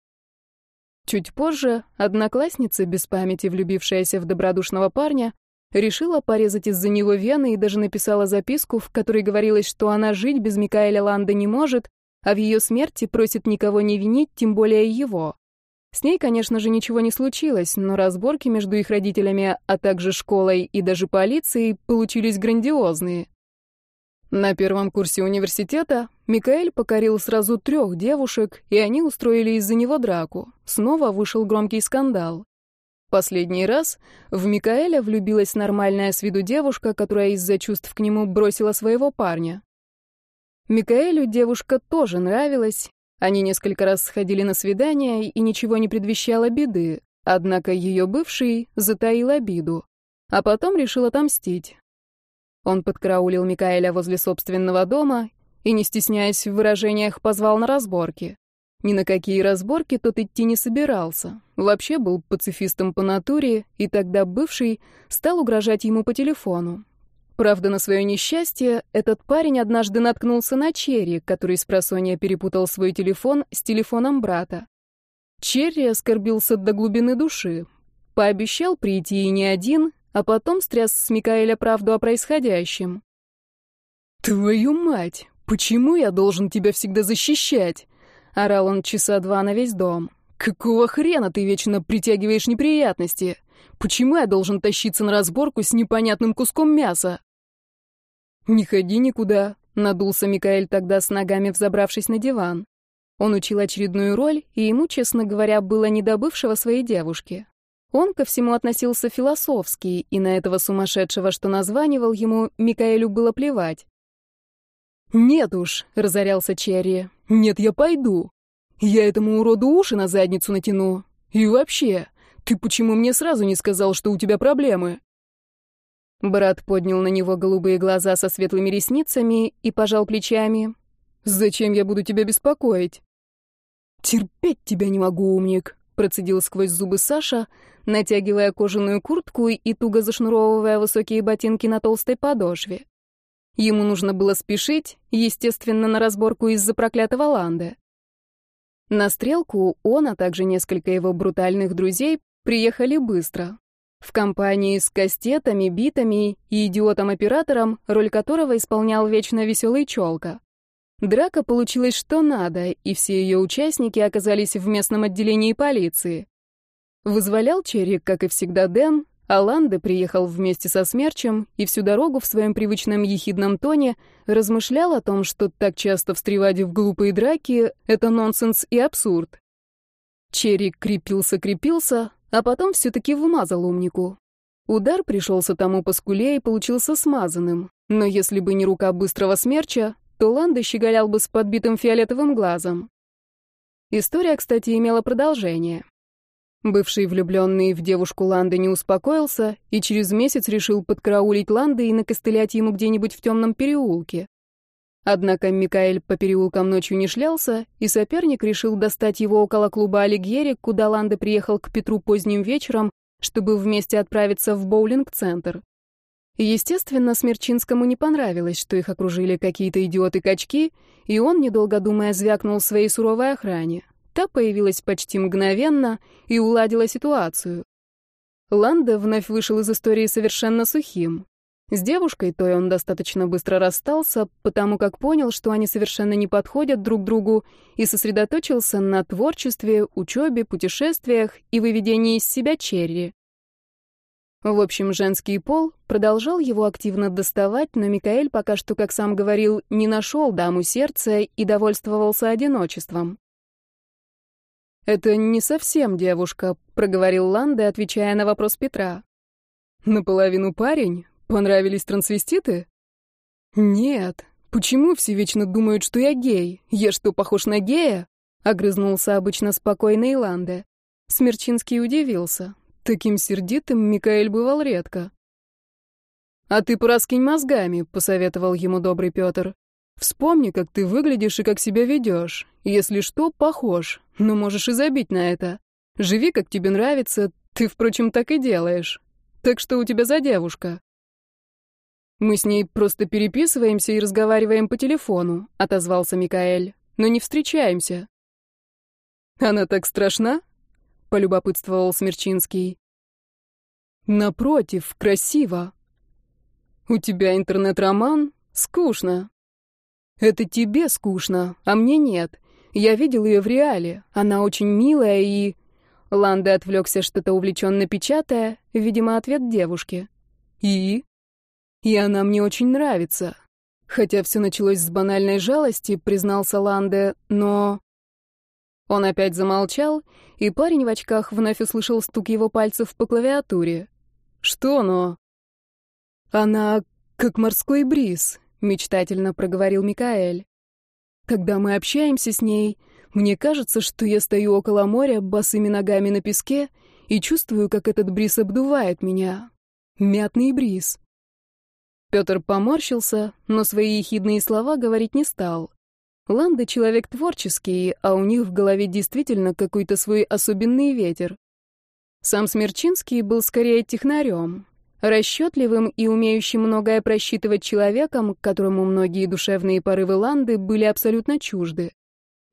Чуть позже одноклассница, без памяти влюбившаяся в добродушного парня, решила порезать из-за него вены и даже написала записку, в которой говорилось, что она жить без Микаэля Ланда не может, а в ее смерти просит никого не винить, тем более его. С ней, конечно же, ничего не случилось, но разборки между их родителями, а также школой и даже полицией получились грандиозные. На первом курсе университета Микаэль покорил сразу трех девушек, и они устроили из-за него драку. Снова вышел громкий скандал. Последний раз в Микаэля влюбилась нормальная с виду девушка, которая из-за чувств к нему бросила своего парня. Микаэлю девушка тоже нравилась. Они несколько раз сходили на свидания, и ничего не предвещало беды. Однако ее бывший затаил обиду. А потом решил отомстить. Он подкараулил Микаэля возле собственного дома и, не стесняясь в выражениях, позвал на разборки. Ни на какие разборки тот идти не собирался. Вообще был пацифистом по натуре, и тогда бывший стал угрожать ему по телефону. Правда, на свое несчастье, этот парень однажды наткнулся на Черри, который с просонья перепутал свой телефон с телефоном брата. Черри оскорбился до глубины души. Пообещал прийти и не один, а потом стряс с Микаэля правду о происходящем. «Твою мать! Почему я должен тебя всегда защищать?» — орал он часа два на весь дом. «Какого хрена ты вечно притягиваешь неприятности? Почему я должен тащиться на разборку с непонятным куском мяса?» «Не ходи никуда», — надулся Микаэль тогда с ногами, взобравшись на диван. Он учил очередную роль, и ему, честно говоря, было не до своей девушки. Он ко всему относился философски, и на этого сумасшедшего, что названивал ему, Микаэлю было плевать. «Нет уж», — разорялся Черри, — «нет, я пойду. Я этому уроду уши на задницу натяну. И вообще, ты почему мне сразу не сказал, что у тебя проблемы?» Брат поднял на него голубые глаза со светлыми ресницами и пожал плечами. «Зачем я буду тебя беспокоить?» «Терпеть тебя не могу, умник», — процедил сквозь зубы Саша, натягивая кожаную куртку и туго зашнуровывая высокие ботинки на толстой подошве. Ему нужно было спешить, естественно, на разборку из-за проклятого Ланда. На стрелку он, а также несколько его брутальных друзей приехали быстро. В компании с кастетами, битами и идиотом-оператором, роль которого исполнял вечно веселый челка. Драка получилась что надо, и все ее участники оказались в местном отделении полиции. Вызволял Черри, как и всегда, Дэн, а Ланде приехал вместе со Смерчем и всю дорогу в своем привычном ехидном тоне размышлял о том, что так часто встревать в глупые драки — это нонсенс и абсурд. Черри крепился-крепился, а потом все-таки вмазал умнику. Удар пришелся тому по скуле и получился смазанным. Но если бы не рука быстрого смерча, то Ланда щеголял бы с подбитым фиолетовым глазом. История, кстати, имела продолжение. Бывший влюбленный в девушку Ланды не успокоился и через месяц решил подкараулить Ланды и накостылять ему где-нибудь в темном переулке. Однако Микаэль по переулкам ночью не шлялся, и соперник решил достать его около клуба Алигьери, куда Ланда приехал к Петру поздним вечером, чтобы вместе отправиться в боулинг-центр. Естественно, Смерчинскому не понравилось, что их окружили какие-то идиоты-качки, и он, недолго думая, звякнул своей суровой охране. Та появилась почти мгновенно и уладила ситуацию. Ланда вновь вышел из истории совершенно сухим. С девушкой той он достаточно быстро расстался, потому как понял, что они совершенно не подходят друг другу, и сосредоточился на творчестве, учебе, путешествиях и выведении из себя черри. В общем, женский пол продолжал его активно доставать, но Микаэль пока что, как сам говорил, не нашел даму сердца и довольствовался одиночеством. «Это не совсем девушка», — проговорил Ланде, отвечая на вопрос Петра. «Наполовину парень? Понравились трансвеститы? Нет. Почему все вечно думают, что я гей? Я что, похож на гея? Огрызнулся обычно спокойный Иланде. Смерчинский удивился. Таким сердитым Микаэль бывал редко. «А ты пораскинь мозгами», — посоветовал ему добрый Петр. «Вспомни, как ты выглядишь и как себя ведешь. Если что, похож, но можешь и забить на это. Живи, как тебе нравится, ты, впрочем, так и делаешь. Так что у тебя за девушка?» «Мы с ней просто переписываемся и разговариваем по телефону», — отозвался Микаэль. «Но не встречаемся». «Она так страшна?» — полюбопытствовал Смерчинский. «Напротив, красиво. У тебя интернет-роман? Скучно». «Это тебе скучно, а мне нет. Я видел ее в реале. Она очень милая и...» Ланда отвлекся, что-то увлеченно печатая, видимо, ответ девушке. «И?» И она мне очень нравится. Хотя все началось с банальной жалости, признался Ланде, но... Он опять замолчал, и парень в очках вновь услышал стук его пальцев по клавиатуре. «Что но?» «Она как морской бриз», — мечтательно проговорил Микаэль. «Когда мы общаемся с ней, мне кажется, что я стою около моря босыми ногами на песке и чувствую, как этот бриз обдувает меня. Мятный бриз. Петр поморщился, но свои ехидные слова говорить не стал. Ланда человек творческий, а у них в голове действительно какой-то свой особенный ветер. Сам Смерчинский был скорее технарем, расчетливым и умеющим многое просчитывать человеком, которому многие душевные порывы Ланды были абсолютно чужды.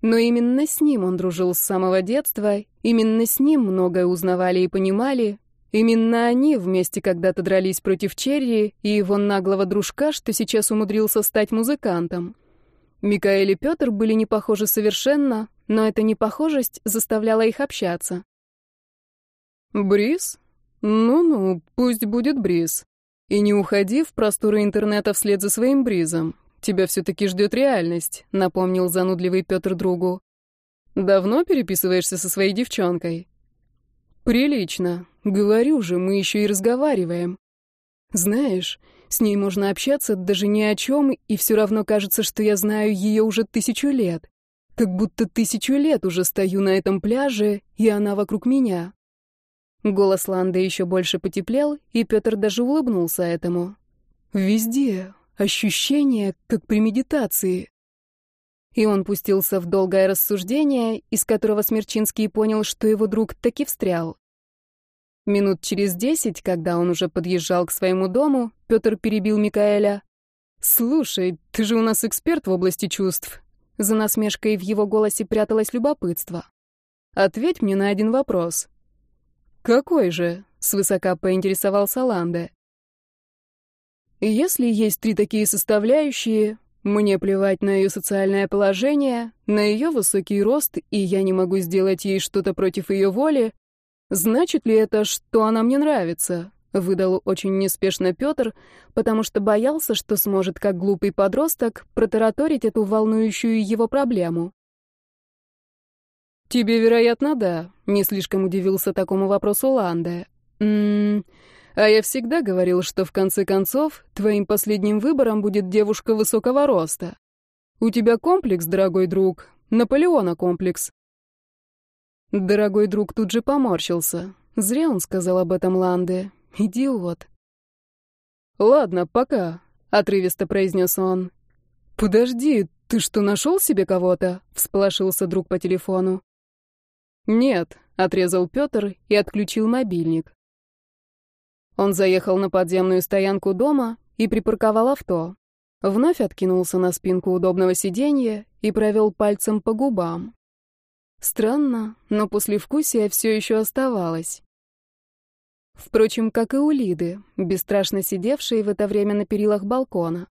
Но именно с ним он дружил с самого детства, именно с ним многое узнавали и понимали, Именно они вместе когда-то дрались против Черри и его наглого дружка, что сейчас умудрился стать музыкантом. Микаэль и Петр были не похожи совершенно, но эта непохожесть заставляла их общаться. «Бриз? Ну-ну, пусть будет Бриз. И не уходи в просторы интернета вслед за своим Бризом. Тебя все-таки ждет реальность», — напомнил занудливый Петр другу. «Давно переписываешься со своей девчонкой?» «Прилично. Говорю же, мы еще и разговариваем. Знаешь, с ней можно общаться даже ни о чем, и все равно кажется, что я знаю ее уже тысячу лет. Как будто тысячу лет уже стою на этом пляже, и она вокруг меня. Голос Ланды еще больше потеплел, и Петр даже улыбнулся этому. Везде ощущение, как при медитации. И он пустился в долгое рассуждение, из которого Смерчинский понял, что его друг таки встрял. Минут через десять, когда он уже подъезжал к своему дому, Петр перебил Микаэля. «Слушай, ты же у нас эксперт в области чувств». За насмешкой в его голосе пряталось любопытство. «Ответь мне на один вопрос». «Какой же?» — свысока поинтересовался Ланде. «Если есть три такие составляющие, мне плевать на ее социальное положение, на ее высокий рост, и я не могу сделать ей что-то против ее воли. Значит ли это, что она мне нравится? Выдал очень неспешно Петр, потому что боялся, что сможет, как глупый подросток, протараторить эту волнующую его проблему. «Тебе, вероятно, да», — не слишком удивился такому вопросу Ланде. «М-м, а я всегда говорил, что в конце концов твоим последним выбором будет девушка высокого роста. У тебя комплекс, дорогой друг, Наполеона комплекс. Дорогой друг тут же поморщился. Зря он сказал об этом Ланде. Идиот. «Ладно, пока», — отрывисто произнес он. «Подожди, ты что, нашел себе кого-то?» — всполошился друг по телефону. «Нет», — отрезал Петр и отключил мобильник. Он заехал на подземную стоянку дома и припарковал авто. Вновь откинулся на спинку удобного сиденья и провел пальцем по губам. Странно, но послевкусие все еще оставалось. Впрочем, как и у Лиды, бесстрашно сидевшей в это время на перилах балкона.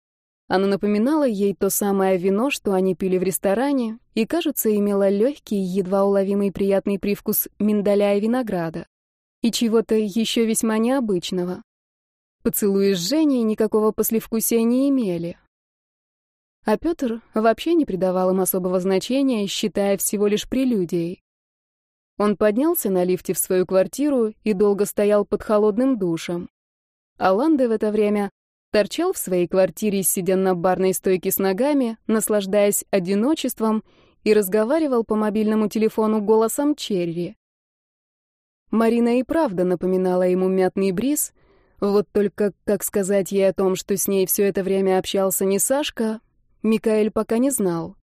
Оно напоминало ей то самое вино, что они пили в ресторане, и, кажется, имело легкий, едва уловимый приятный привкус миндаля и винограда и чего-то еще весьма необычного. Поцелуи с Женей никакого послевкусия не имели. А Петр вообще не придавал им особого значения, считая всего лишь прелюдией. Он поднялся на лифте в свою квартиру и долго стоял под холодным душем. А Ланде в это время торчал в своей квартире, сидя на барной стойке с ногами, наслаждаясь одиночеством, и разговаривал по мобильному телефону голосом Черри. Марина и правда напоминала ему мятный бриз, вот только как сказать ей о том, что с ней все это время общался не Сашка, Микаэль пока не знал.